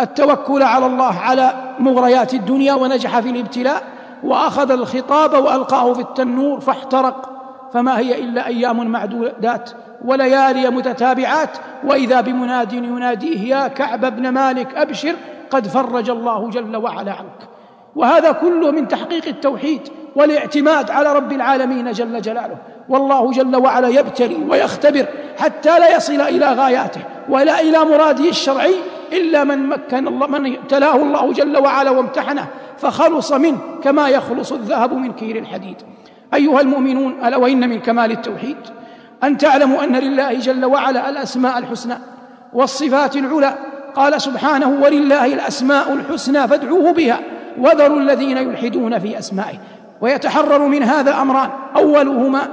Speaker 2: التوكل على الله على مغريات الدنيا ونجح في الابتلاء وأخذ الخطاب وألقاه في التنور فاحترق. فما هي إلا أيام معدودات وليالي متتابعات وإذا بمناد يناديه يا كعب بن مالك أبشر قد فرج الله جل وعلا عنك. وهذا كله من تحقيق التوحيد. والاعتماد على رب العالمين جل جلاله. والله جل وعلا يبتلي ويختبر حتى لا يصل إلى غاياته ولا إلى مراده الشرعي إلا من مكن الله من ابتلاه الله جل وعلا وامتحنه فخلص منه كما يخلص الذهب من كير الحديد. أيها المؤمنون ألا وإن من كمال التوحيد أن تعلموا أن لله جل وعلا الأسماء الحسنى والصفات العلى. قال سبحانه ولله الأسماء الحسنى فادعوه بها وذروا الذين يلحدون في أسمائه. ويتحرر من هذا أمران. أولهما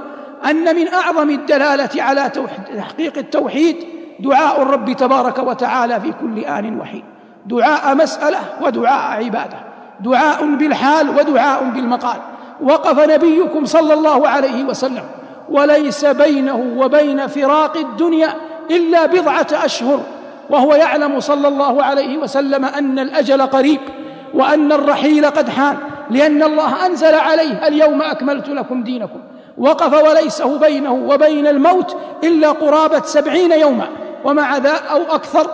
Speaker 2: أن من أعظم الدلالة على تحقيق التوحيد دعاء الرب تبارك وتعالى في كل آن وحين. دعاء مسألة ودعاء عبادة. دعاء بالحال ودعاء بالمقال. وقف نبيكم صلى الله عليه وسلم. وليس بينه وبين فراق الدنيا إلا بضعة أشهر. وهو يعلم صلى الله عليه وسلم أن الأجل قريب وأن الرحيل قد حان. لأن الله أنزل عليه اليوم أكملت لكم دينكم وقف وليسه بينه وبين الموت إلا قرابة سبعين يوما ومع ذا أو أكثر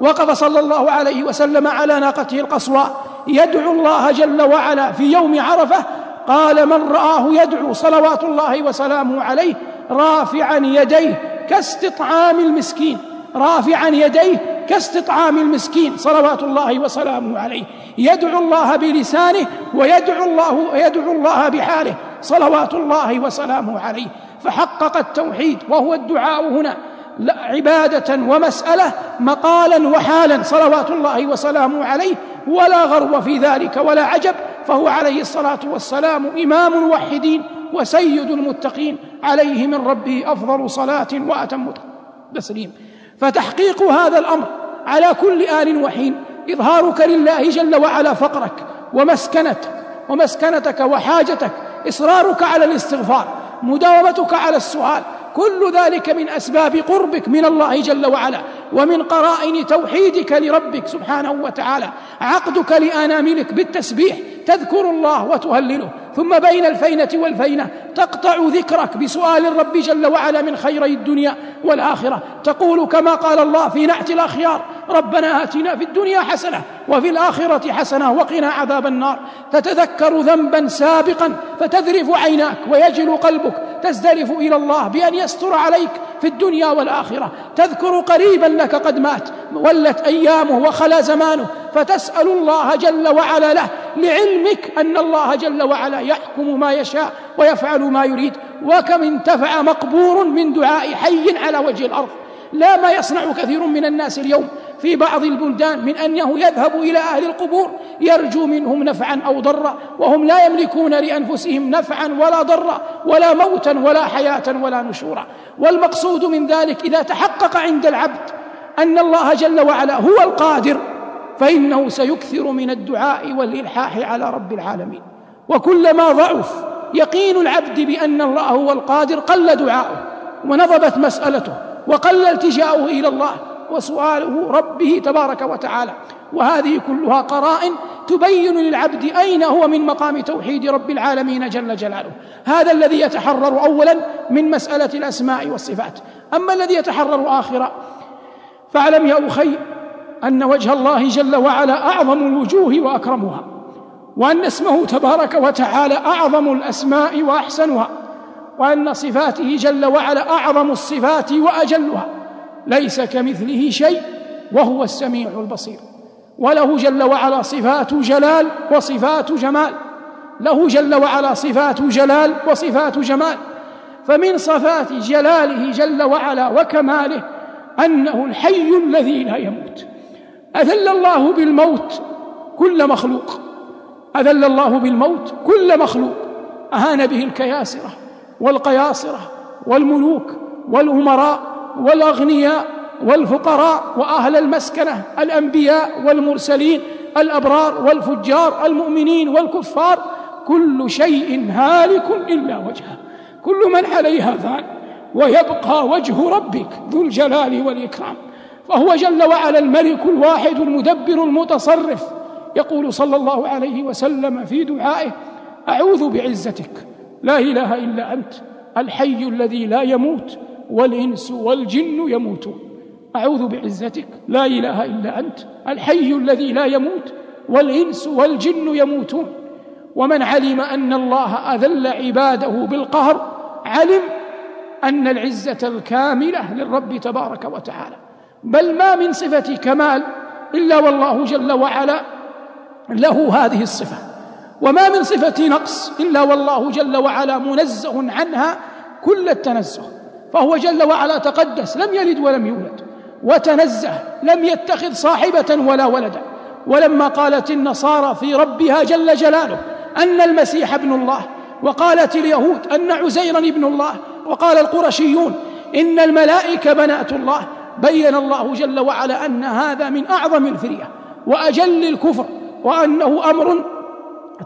Speaker 2: وقف صلى الله عليه وسلم على ناقته القصواء يدعو الله جل وعلا في يوم عرفة قال من رآه يدعو صلوات الله وسلامه عليه رافعا يديه كاستطعام المسكين رافعا يديه كاستطعام المسكين صلوات الله وسلامه عليه. يدعو الله بلسانه ويدعو الله ويدعو الله بحاله صلوات الله وسلامه عليه. فحقق التوحيد وهو الدعاء هنا. عبادة ومسألة مقالا وحالا صلوات الله وسلامه عليه. ولا غرو في ذلك ولا عجب فهو عليه الصلاة والسلام إمام الموحدين وسيد المتقين. عليه من ربه أفضل صلاة وأتم تسليم. فتحقيق هذا الأمر على كل آل وحين. إظهارك لله جل وعلا فقرك ومسكنتك ومسكنتك وحاجتك. إصرارك على الاستغفار مداومتك على السؤال. كل ذلك من أسباب قربك من الله جل وعلا. ومن قرائن توحيدك لربك سبحانه وتعالى. عقدك لآناملك بالتسبيح. تذكر الله وتهلله. ثم بين الفينة والفينة. تقطع ذكرك بسؤال الرب جل وعلا من خيري الدنيا والآخرة. تقول كما قال الله في نعت الأخيار ربنا آتنا في الدنيا حسنة وفي الآخرة حسنة وقنا عذاب النار. تتذكر ذنبا سابقا فتذرف عيناك ويجل قلبك. تزدلف إلى الله بأن يستر عليك في الدنيا والآخرة. تذكر قريبا لك قد مات. ولت أيامه وخلا زمانه. فتسأل الله جل وعلا له لعلمك أن الله جل وعلا يحكم ما يشاء ويفعل ما يريد. وكم انتفع مقبور من دعاء حي على وجه الأرض. لا ما يصنع كثير من الناس اليوم. في بعض البلدان من أنه يذهب إلى أهل القبور يرجو منهم نفعا أو ضرا وهم لا يملكون لأنفسهم نفعا ولا ضرا ولا موتا ولا حياة ولا نشورا. والمقصود من ذلك إذا تحقق عند العبد أن الله جل وعلا هو القادر فإنه سيكثر من الدعاء والإلحاح على رب العالمين. وكلما ضعف يقين العبد بأن الله هو القادر قل دعاؤه ونضبت مسألته وقل التجاؤه إلى الله. وسؤاله ربه تبارك وتعالى. وهذه كلها قرائن تبين للعبد أين هو من مقام توحيد رب العالمين جل جلاله. هذا الذي يتحرر اولا من مسألة الأسماء والصفات. أما الذي يتحرر آخرا فاعلم يا أخي أن وجه الله جل وعلا أعظم الوجوه وأكرمها وأن اسمه تبارك وتعالى أعظم الأسماء وأحسنها وأن صفاته جل وعلا أعظم الصفات وأجلها. ليس كمثله شيء وهو السميع البصير. وله جل وعلا صفات جلال وصفات جمال. له جل وعلا صفات جلال وصفات جمال. فمن صفات جلاله جل وعلا وكماله أنه الحي الذي لا يموت. أذل الله بالموت كل مخلوق. أذل الله بالموت كل مخلوق. أهان به الكياسرة والقياصرة والملوك والأمراء والأغنياء والفقراء وأهل المسكنة الأنبياء والمرسلين الأبرار والفجار المؤمنين والكفار كل شيء هالك إلا وجهه. كل من عليها فان ويبقى وجه ربك ذو الجلال والإكرام. فهو جل وعلا الملك الواحد المدبر المتصرف. يقول صلى الله عليه وسلم في دعائه أعوذ بعزتك لا إله إلا أنت الحي الذي لا يموت والإنس والجن يموتون. أعوذ بعزتك لا إله إلا أنت الحي الذي لا يموت والإنس والجن يموتون. ومن علم أن الله أذل عباده بالقهر علم أن العزة الكاملة للرب تبارك وتعالى. بل ما من صفة كمال إلا والله جل وعلا له هذه الصفة. وما من صفة نقص إلا والله جل وعلا منزه عنها كل التنزه. فهو جل وعلا تقدس لم يلد ولم يولد وتنزه لم يتخذ صاحبة ولا ولدا. ولما قالت النصارى في ربها جل جلاله أن المسيح ابن الله وقالت اليهود أن عزيرا ابن الله وقال القرشيون إن الملائكة بنات الله بين الله جل وعلا أن هذا من أعظم الفرية وأجل الكفر وأنه أمر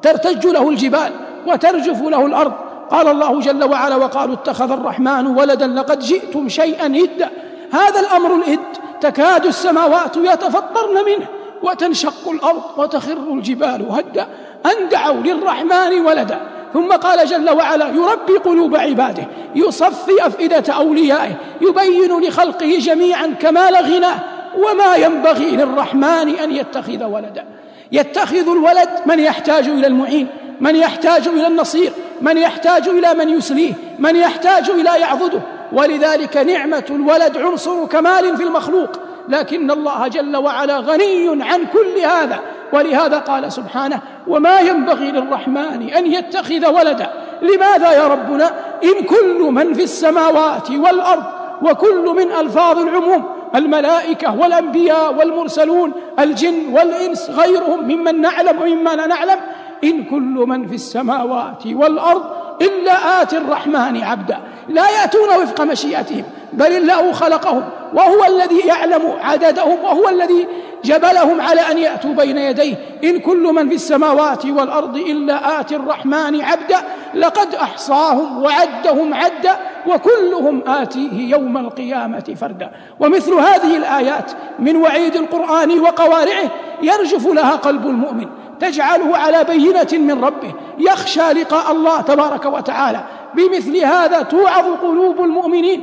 Speaker 2: ترتج له الجبال وترجف له الأرض قال الله جل وعلا وقالوا اتخذ الرحمن ولدا لقد جئتم شيئا إدا. هذا الأمر الإد. تكاد السماوات يتفطرن منه وتنشق الأرض وتخر الجبال هدا. أن دعوا للرحمن ولدا. ثم قال جل وعلا يربي قلوب عباده. يصفي أفئدة أوليائه. يبين لخلقه جميعا كمال غناه. وما ينبغي للرحمن أن يتخذ ولدا. يتخذ الولد من يحتاج إلى المعين. من يحتاج إلى النصير من يحتاج إلى من يسليه من يحتاج إلى يعضده. ولذلك نعمة الولد عنصر كمال في المخلوق. لكن الله جل وعلا غني عن كل هذا. ولهذا قال سبحانه وما ينبغي للرحمن أن يتخذ ولدا. لماذا يا ربنا؟ إن كل من في السماوات والأرض وكل من ألفاظ العموم الملائكة والأنبياء والمرسلون الجن والإنس غيرهم ممن نعلم ومما لا نعلم إن كل من في السماوات والأرض إلا آتي الرحمن عبدا. لا يأتون وفق مشيئتهم بل الله خلقهم وهو الذي يعلم عددهم وهو الذي جبلهم على أن يأتوا بين يديه. إن كل من في السماوات والأرض إلا آتي الرحمن عبدا لقد أحصاهم وعدهم عدا وكلهم آتيه يوم القيامة فردا. ومثل هذه الآيات من وعيد القرآن وقوارعه يرجف لها قلب المؤمن. تجعله على بينة من ربه يخشى لقاء الله تبارك وتعالى. بمثل هذا توعظ قلوب المؤمنين.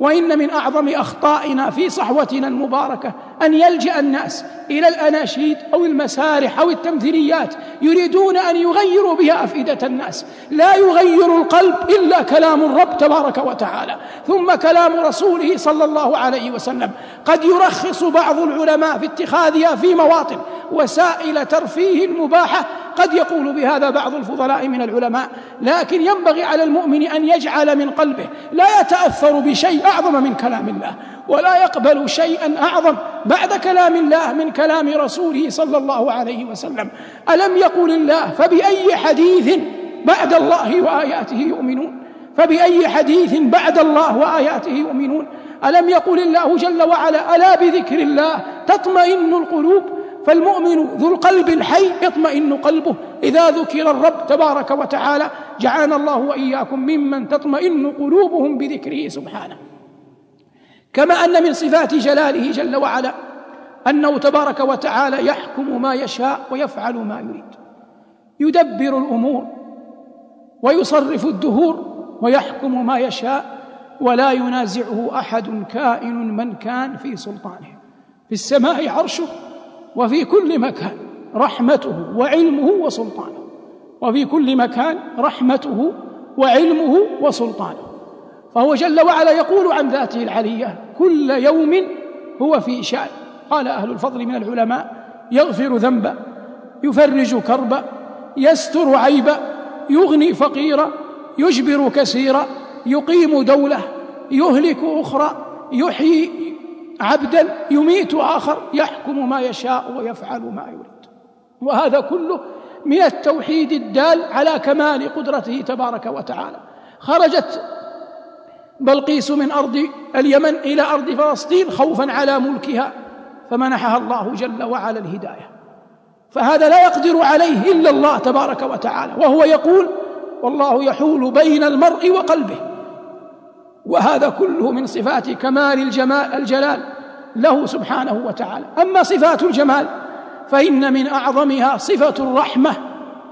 Speaker 2: وإن من أعظم أخطائنا في صحوتنا المباركة أن يلجأ الناس إلى الأناشيد أو المسارح أو التمثيليات يريدون أن يغيروا بها أفئدة الناس. لا يغير القلب إلا كلام الرب تبارك وتعالى. ثم كلام رسوله صلى الله عليه وسلم. قد يرخص بعض العلماء في اتخاذها في مواطن. وسائل ترفيه مباحة قد يقول بهذا بعض الفضلاء من العلماء. لكن ينبغي على المؤمن أن يجعل من قلبه. لا يتأثر بشيء أعظم من كلام الله. ولا يقبل شيئا أعظم بعد كلام الله من كلام رسوله صلى الله عليه وسلم. ألم يقل الله فبأي حديث بعد الله وآياته يؤمنون؟ فبأي حديث بعد الله وآياته يؤمنون؟ ألم يقل الله جل وعلا ألا بذكر الله تطمئن القلوب؟ فالمؤمن ذو القلب الحي يطمئن قلبه. إذا ذكر الرب تبارك وتعالى جعلنا الله وإياكم ممن تطمئن قلوبهم بذكره سبحانه. كما أن من صفات جلاله جل وعلا أنه تبارك وتعالى يحكم ما يشاء ويفعل ما يريد. يدبر الأمور ويصرف الدهور ويحكم ما يشاء ولا ينازعه أحد كائن من كان في سلطانه. في السماء عرشه وفي كل مكان رحمته وعلمه وسلطانه. وفي كل مكان رحمته وعلمه وسلطانه. فهو جل وعلا يقول عن ذاته العلية كل يوم هو في شان قال أهل الفضل من العلماء يغفر ذنبا يفرج كربا يستر عيبا يغني فقيرا يجبر كثيرا يقيم دولة يهلك أخرى يحيي عبدا يميت آخر يحكم ما يشاء ويفعل ما يريد. وهذا كله من التوحيد الدال على كمال قدرته تبارك وتعالى. خرجت بلقيس من أرض اليمن إلى أرض فلسطين خوفا على ملكها فمنحها الله جل وعلا الهداية. فهذا لا يقدر عليه إلا الله تبارك وتعالى وهو يقول والله يحول بين المرء وقلبه. وهذا كله من صفات كمال الجمال الجلال له سبحانه وتعالى. أما صفات الجمال فإن من أعظمها صفة الرحمة.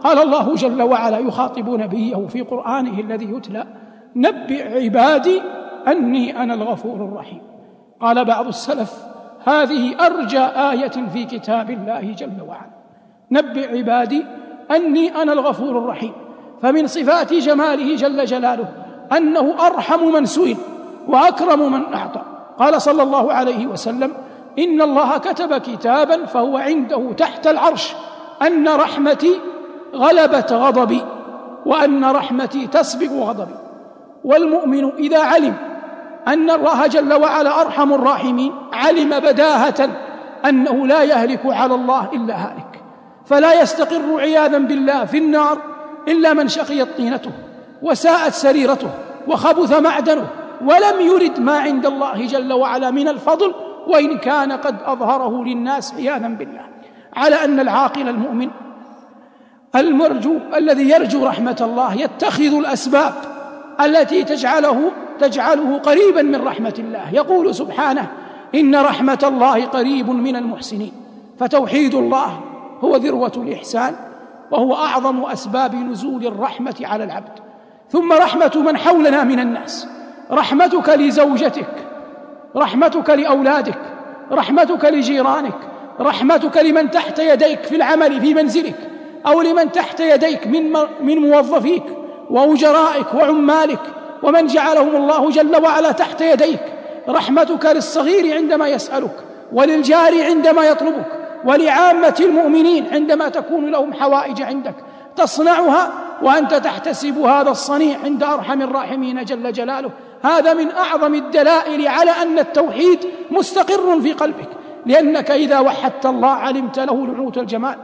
Speaker 2: قال الله جل وعلا يخاطب نبيه في قرآنه الذي يتلى نبئ عبادي أني أنا الغفور الرحيم. قال بعض السلف هذه أرجى آية في كتاب الله جل وعلا. نبئ عبادي أني أنا الغفور الرحيم. فمن صفات جماله جل جلاله أنه أرحم من سئل وأكرم من أعطى. قال صلى الله عليه وسلم إن الله كتب كتابا فهو عنده تحت العرش. أن رحمتي غلبت غضبي وأن رحمتي تسبق غضبي. والمؤمن إذا علم أن الله جل وعلا أرحم الراحمين علم بداهة أنه لا يهلك على الله إلا هالك. فلا يستقر عياذا بالله في النار إلا من شقيت طينته وساءت سريرته وخبث معدنه ولم يرد ما عند الله جل وعلا من الفضل وإن كان قد أظهره للناس عياذا بالله. على أن العاقل المؤمن المرجو الذي يرجو رحمة الله يتخذ الأسباب التي تجعله تجعله قريبا من رحمة الله. يقول سبحانه إن رحمة الله قريب من المحسنين. فتوحيد الله هو ذروة الإحسان وهو أعظم أسباب نزول الرحمة على العبد. ثم رحمة من حولنا من الناس. رحمتك لزوجتك رحمتك لأولادك رحمتك لجيرانك رحمتك لمن تحت يديك في العمل في منزلك أو لمن تحت يديك من من موظفيك. واجرائك وعمالك ومن جعلهم الله جل وعلا تحت يديك. رحمتك للصغير عندما يسألك وللجار عندما يطلبك ولعامة المؤمنين عندما تكون لهم حوائج عندك. تصنعها وأنت تحتسب هذا الصنيع عند أرحم الراحمين جل جلاله. هذا من أعظم الدلائل على أن التوحيد مستقر في قلبك. لأنك إذا وحدت الله علمت له نعوت الجمال.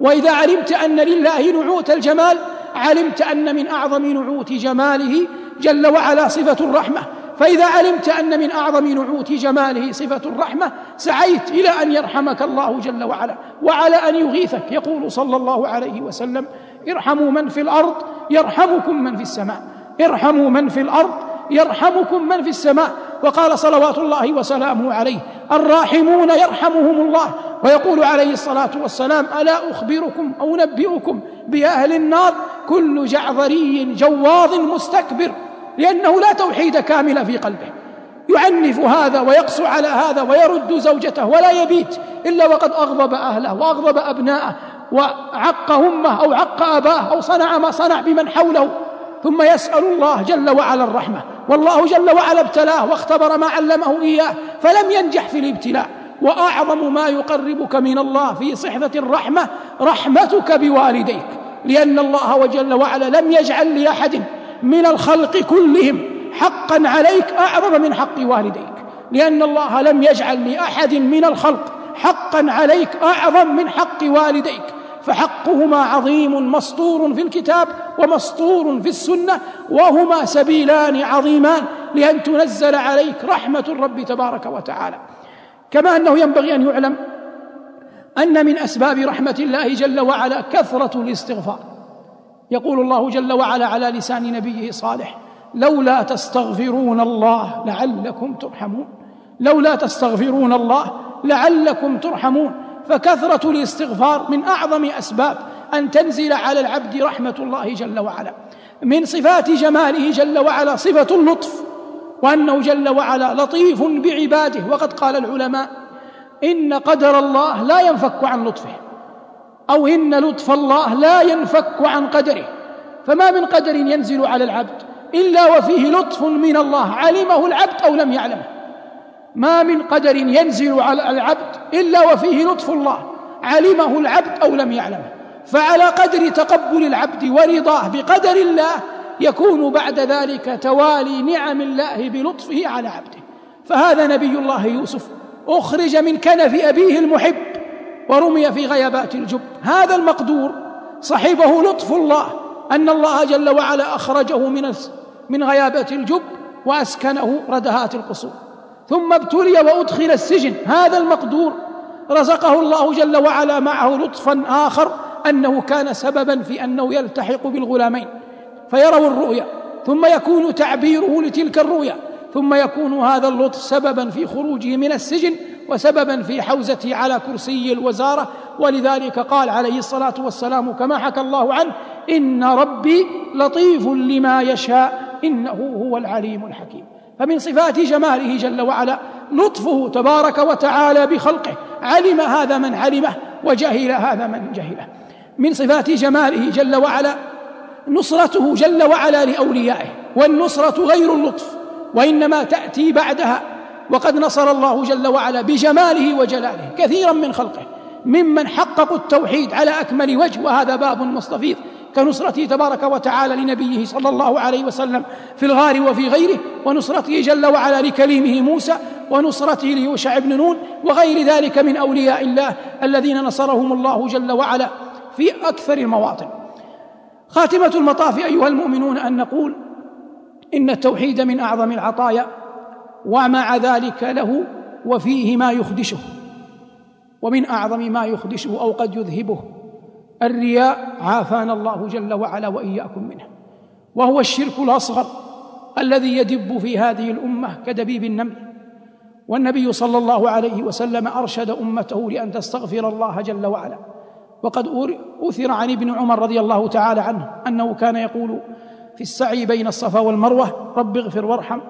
Speaker 2: وإذا علمت أن لله نعوت الجمال علمت أن من أعظم نعوت جماله جل وعلا صفة الرحمة. فإذا علمت أن من أعظم نعوت جماله صفة الرحمة سعيت إلى أن يرحمك الله جل وعلا وعلى أن يغيثك يقول صلى الله عليه وسلم ارحموا من في الأرض يرحمكم من في السماء ارحموا من في الأرض يرحمكم من في السماء. وقال صلوات الله وسلامه عليه الراحمون يرحمهم الله. ويقول عليه الصلاة والسلام ألا أخبركم أو أنبئكم بأهل النار كل جعذري جواظ مستكبر لأنه لا توحيد كامل في قلبه. يعنف هذا ويقسو على هذا ويرد زوجته ولا يبيت إلا وقد أغضب أهله وأغضب ابناءه وعق أمه أو عق أباه أو صنع ما صنع بمن حوله. ثم يسأل الله جل وعلا الرحمة. والله جل وعلا ابتلاه واختبر ما علمه إياه فلم ينجح في الابتلاء. وأعظم ما يقربك من الله في صحبه الرحمة رحمتك بوالديك. لأن الله وجل وعلا لم يجعل لأحد من الخلق كلهم حقا عليك أعظم من حق والديك. لأن الله لم يجعل لأحد من الخلق حقا عليك أعظم من حق والديك. فحقهما عظيم مسطور في الكتاب ومسطور في السنة وهما سبيلان عظيمان لأن تنزل عليك رحمة الرب تبارك وتعالى. كما أنه ينبغي أن يعلم أن من أسباب رحمة الله جل وعلا كثرة الاستغفار. يقول الله جل وعلا على لسان نبيه صالح لولا تستغفرون الله لعلكم ترحمون لولا تستغفرون الله لعلكم ترحمون فكثرة الاستغفار من أعظم أسباب أن تنزل على العبد رحمة الله جل وعلا. من صفات جماله جل وعلا صفة اللطف وأنه جل وعلا لطيف بعباده. وقد قال العلماء إن قدر الله لا ينفك عن لطفه أو إن لطف الله لا ينفك عن قدره. فما من قدر ينزل على العبد إلا وفيه لطف من الله علمه العبد أو لم يعلمه. ما من قدر ينزل على العبد إلا وفيه لطف الله. علمه العبد أو لم يعلمه. فعلى قدر تقبل العبد ورضاه بقدر الله يكون بعد ذلك توالي نعم الله بلطفه على عبده. فهذا نبي الله يوسف. أخرج من كنف أبيه المحب ورمي في غيابات الجب. هذا المقدور صحبه لطف الله. أن الله جل وعلا أخرجه من من غيابات الجب وأسكنه ردهات القصور. ثم ابتلي وأدخل السجن. هذا المقدور. رزقه الله جل وعلا معه لطفا آخر أنه كان سببا في أنه يلتحق بالغلامين. فيروا الرؤيا. ثم يكون تعبيره لتلك الرؤيا. ثم يكون هذا اللطف سببا في خروجه من السجن وسببا في حوزته على كرسي الوزارة. ولذلك قال عليه الصلاة والسلام كما حكى الله عنه إن ربي لطيف لما يشاء. إنه هو العليم الحكيم. فمن صفات جماله جل وعلا لطفه تبارك وتعالى بخلقه. علم هذا من علمه وجهل هذا من جهله. من صفات جماله جل وعلا نصرته جل وعلا لأوليائه والنصرة غير اللطف وإنما تأتي بعدها. وقد نصر الله جل وعلا بجماله وجلاله كثيرا من خلقه ممن حققوا التوحيد على أكمل وجه وهذا باب مستفيض. كنصرته تبارك وتعالى لنبيه صلى الله عليه وسلم في الغار وفي غيره ونصرته جل وعلا لكليمه موسى ونصرته ليوشع بن نون وغير ذلك من أولياء الله الذين نصرهم الله جل وعلا في أكثر المواطن. خاتمة المطاف أيها المؤمنون أن نقول إن التوحيد من أعظم العطايا ومع ذلك له وفيه ما يخدشه ومن أعظم ما يخدشه أو قد يذهبه. الرياء عافانا الله جل وعلا وإياكم منه. وهو الشرك الأصغر الذي يدب في هذه الأمة كدبيب النمل. والنبي صلى الله عليه وسلم أرشد أمته لأن تستغفر الله جل وعلا. وقد أثر عن ابن عمر رضي الله تعالى عنه أنه كان يقول في السعي بين الصفا والمروة رب اغفر وارحم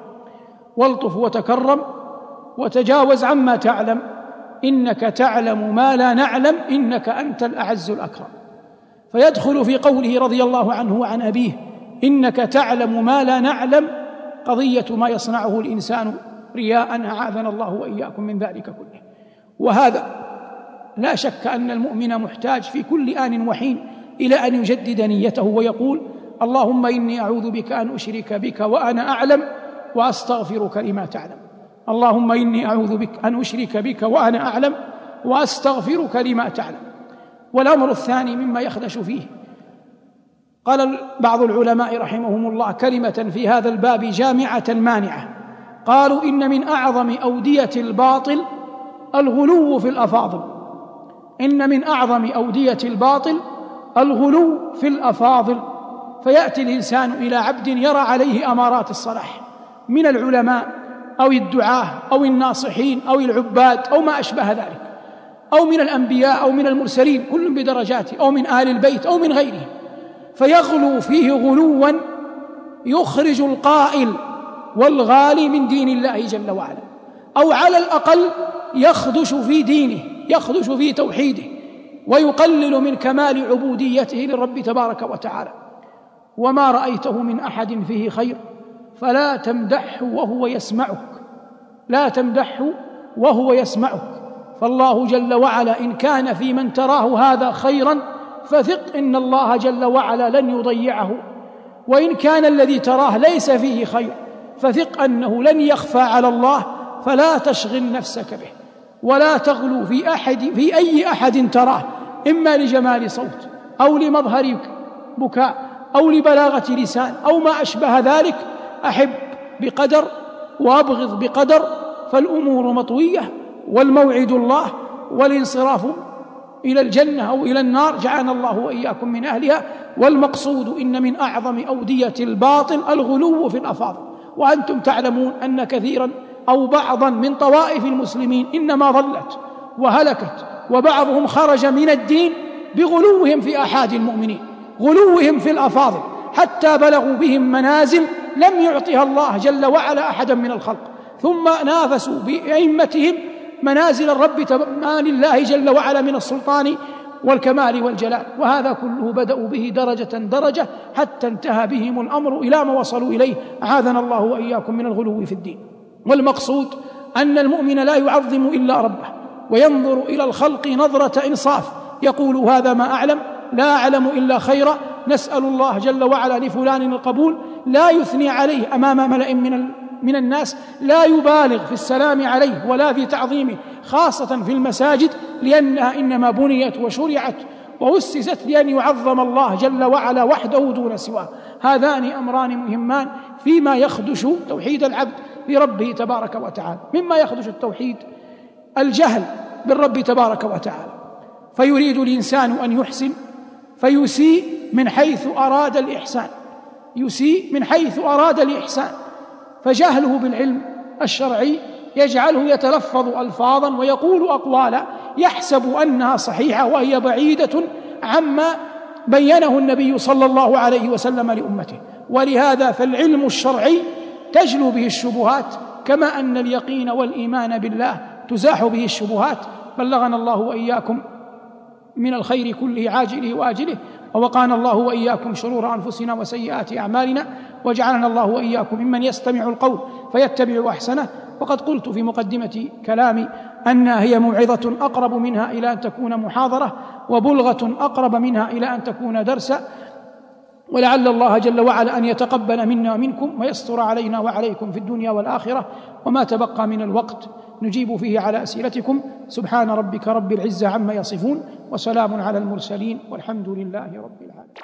Speaker 2: والطف وتكرم وتجاوز عما تعلم إنك تعلم ما لا نعلم إنك أنت الأعز الأكرم. فيدخل في قوله رضي الله عنه وعن أبيه إنك تعلم ما لا نعلم قضية ما يصنعه الإنسان رياء أعاذنا الله وإياكم من ذلك كله. وهذا لا شك أن المؤمن محتاج في كل آن وحين إلى أن يجدد نيته ويقول اللهم إني أعوذ بك أن أشرك بك وأنا أعلم وأستغفرك لما تعلم. اللهم إني أعوذ بك أن أشرك بك وأنا أعلم وأستغفرك لما تعلم. والأمر الثاني مما يخدش فيه. قال بعض العلماء رحمهم الله كلمة في هذا الباب جامعة مانعة. قالوا إن من أعظم أودية الباطل الغلو في الأفاضل. إن من أعظم أودية الباطل الغلو في الأفاضل. فيأتي الإنسان إلى عبد يرى عليه أمارات الصلاح. من العلماء أو الدعاة أو الناصحين أو العباد أو ما أشبه ذلك. أو من الأنبياء أو من المرسلين كل بدرجاته أو من آل البيت أو من غيره. فيغلو فيه غلوا يخرج القائل والغالي من دين الله جل وعلا. أو على الأقل يخدش في دينه يخدش في توحيده ويقلل من كمال عبوديته للرب تبارك وتعالى. وما رأيته من أحد فيه خير فلا تمدحه وهو يسمعك. لا تمدحه وهو يسمعك. فالله جل وعلا إن كان في من تراه هذا خيرا فثق إن الله جل وعلا لن يضيعه وإن كان الذي تراه ليس فيه خير فثق أنه لن يخفى على الله فلا تشغل نفسك به ولا تغلو في أحد في أي أحد تراه إما لجمال صوت أو لمظهر بكاء أو لبلاغة لسان أو ما أشبه ذلك أحب بقدر وأبغض بقدر فالأمور مطوية. والموعد الله والانصراف إلى الجنة أو إلى النار جعلنا الله وإياكم من أهلها. والمقصود إن من أعظم أودية الباطل الغلو في الأفاضل. وأنتم تعلمون أن كثيرا أو بعضا من طوائف المسلمين إنما ضلت وهلكت وبعضهم خرج من الدين بغلوهم في أحاد المؤمنين غلوهم في الأفاضل حتى بلغوا بهم منازل لم يعطها الله جل وعلا احدا من الخلق. ثم نافسوا بأئمتهم منازل الرب تمان الله جل وعلا من السلطان والكمال والجلال. وهذا كله بدأوا به درجة درجة حتى انتهى بهم الأمر إلى ما وصلوا إليه. أعاذنا الله وإياكم من الغلو في الدين. والمقصود أن المؤمن لا يعظم إلا ربه وينظر إلى الخلق نظرة إنصاف. يقول هذا ما أعلم لا أعلم إلا خيرا. نسأل الله جل وعلا لفلان القبول. لا يثني عليه أمام ملأ من من الناس لا يبالغ في السلام عليه ولا في تعظيمه خاصة في المساجد لأنها إنما بنيت وشرعت وأسست لأن يعظم الله جل وعلا وحده دون سواه. هذان أمران مهمان فيما يخدش توحيد العبد بربه تبارك وتعالى. مما يخدش التوحيد الجهل بالرب تبارك وتعالى. فيريد الإنسان أن يحسن فيسيء من حيث أراد الإحسان. يسيء من حيث أراد الإحسان. فجهله بالعلم الشرعي يجعله يتلفظ ألفاظا ويقول أقوالا يحسب أنها صحيحة وهي بعيدة عما بينه النبي صلى الله عليه وسلم لأمته. ولهذا فالعلم الشرعي تجلو به الشبهات كما أن اليقين والإيمان بالله تزاح به الشبهات. بلغنا الله وإياكم من الخير كله عاجله وآجله. ووقانا الله وإياكم شرور أنفسنا وسيئات أعمالنا وجعلنا الله وإياكم ممن يستمع القول فيتبع أحسنه. وقد قلت في مقدمة كلامي انها هي موعظة أقرب منها إلى أن تكون محاضرة وبلغة أقرب منها إلى أن تكون درسا ولعل الله جل وعلا أن يتقبل منا ومنكم ويستر علينا وعليكم في الدنيا والآخرة وما تبقى من الوقت نجيب فيه على أسئلتكم. سبحان ربك رب العزة عما يصفون وسلام على المرسلين والحمد لله رب العالمين.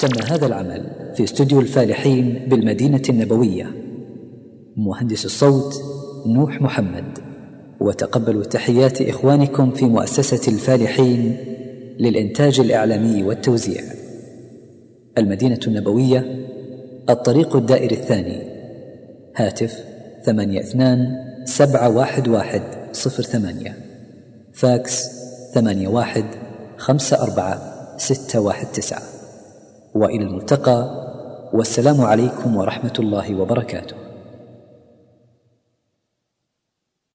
Speaker 1: تم هذا العمل في استوديو الفالحين بالمدينة النبوية. مهندس الصوت نوح محمد. وتقبلوا تحيات إخوانكم في مؤسسة الفالحين للإنتاج الإعلامي والتوزيع. المدينة النبوية الطريق الدائري الثاني. هاتف ثمانية اثنان سبعة واحد واحد صفر ثمانية. فاكس ثمانية واحد خمسة أربعة ستة واحد تسعة. وإلى الملتقى والسلام عليكم ورحمة الله وبركاته.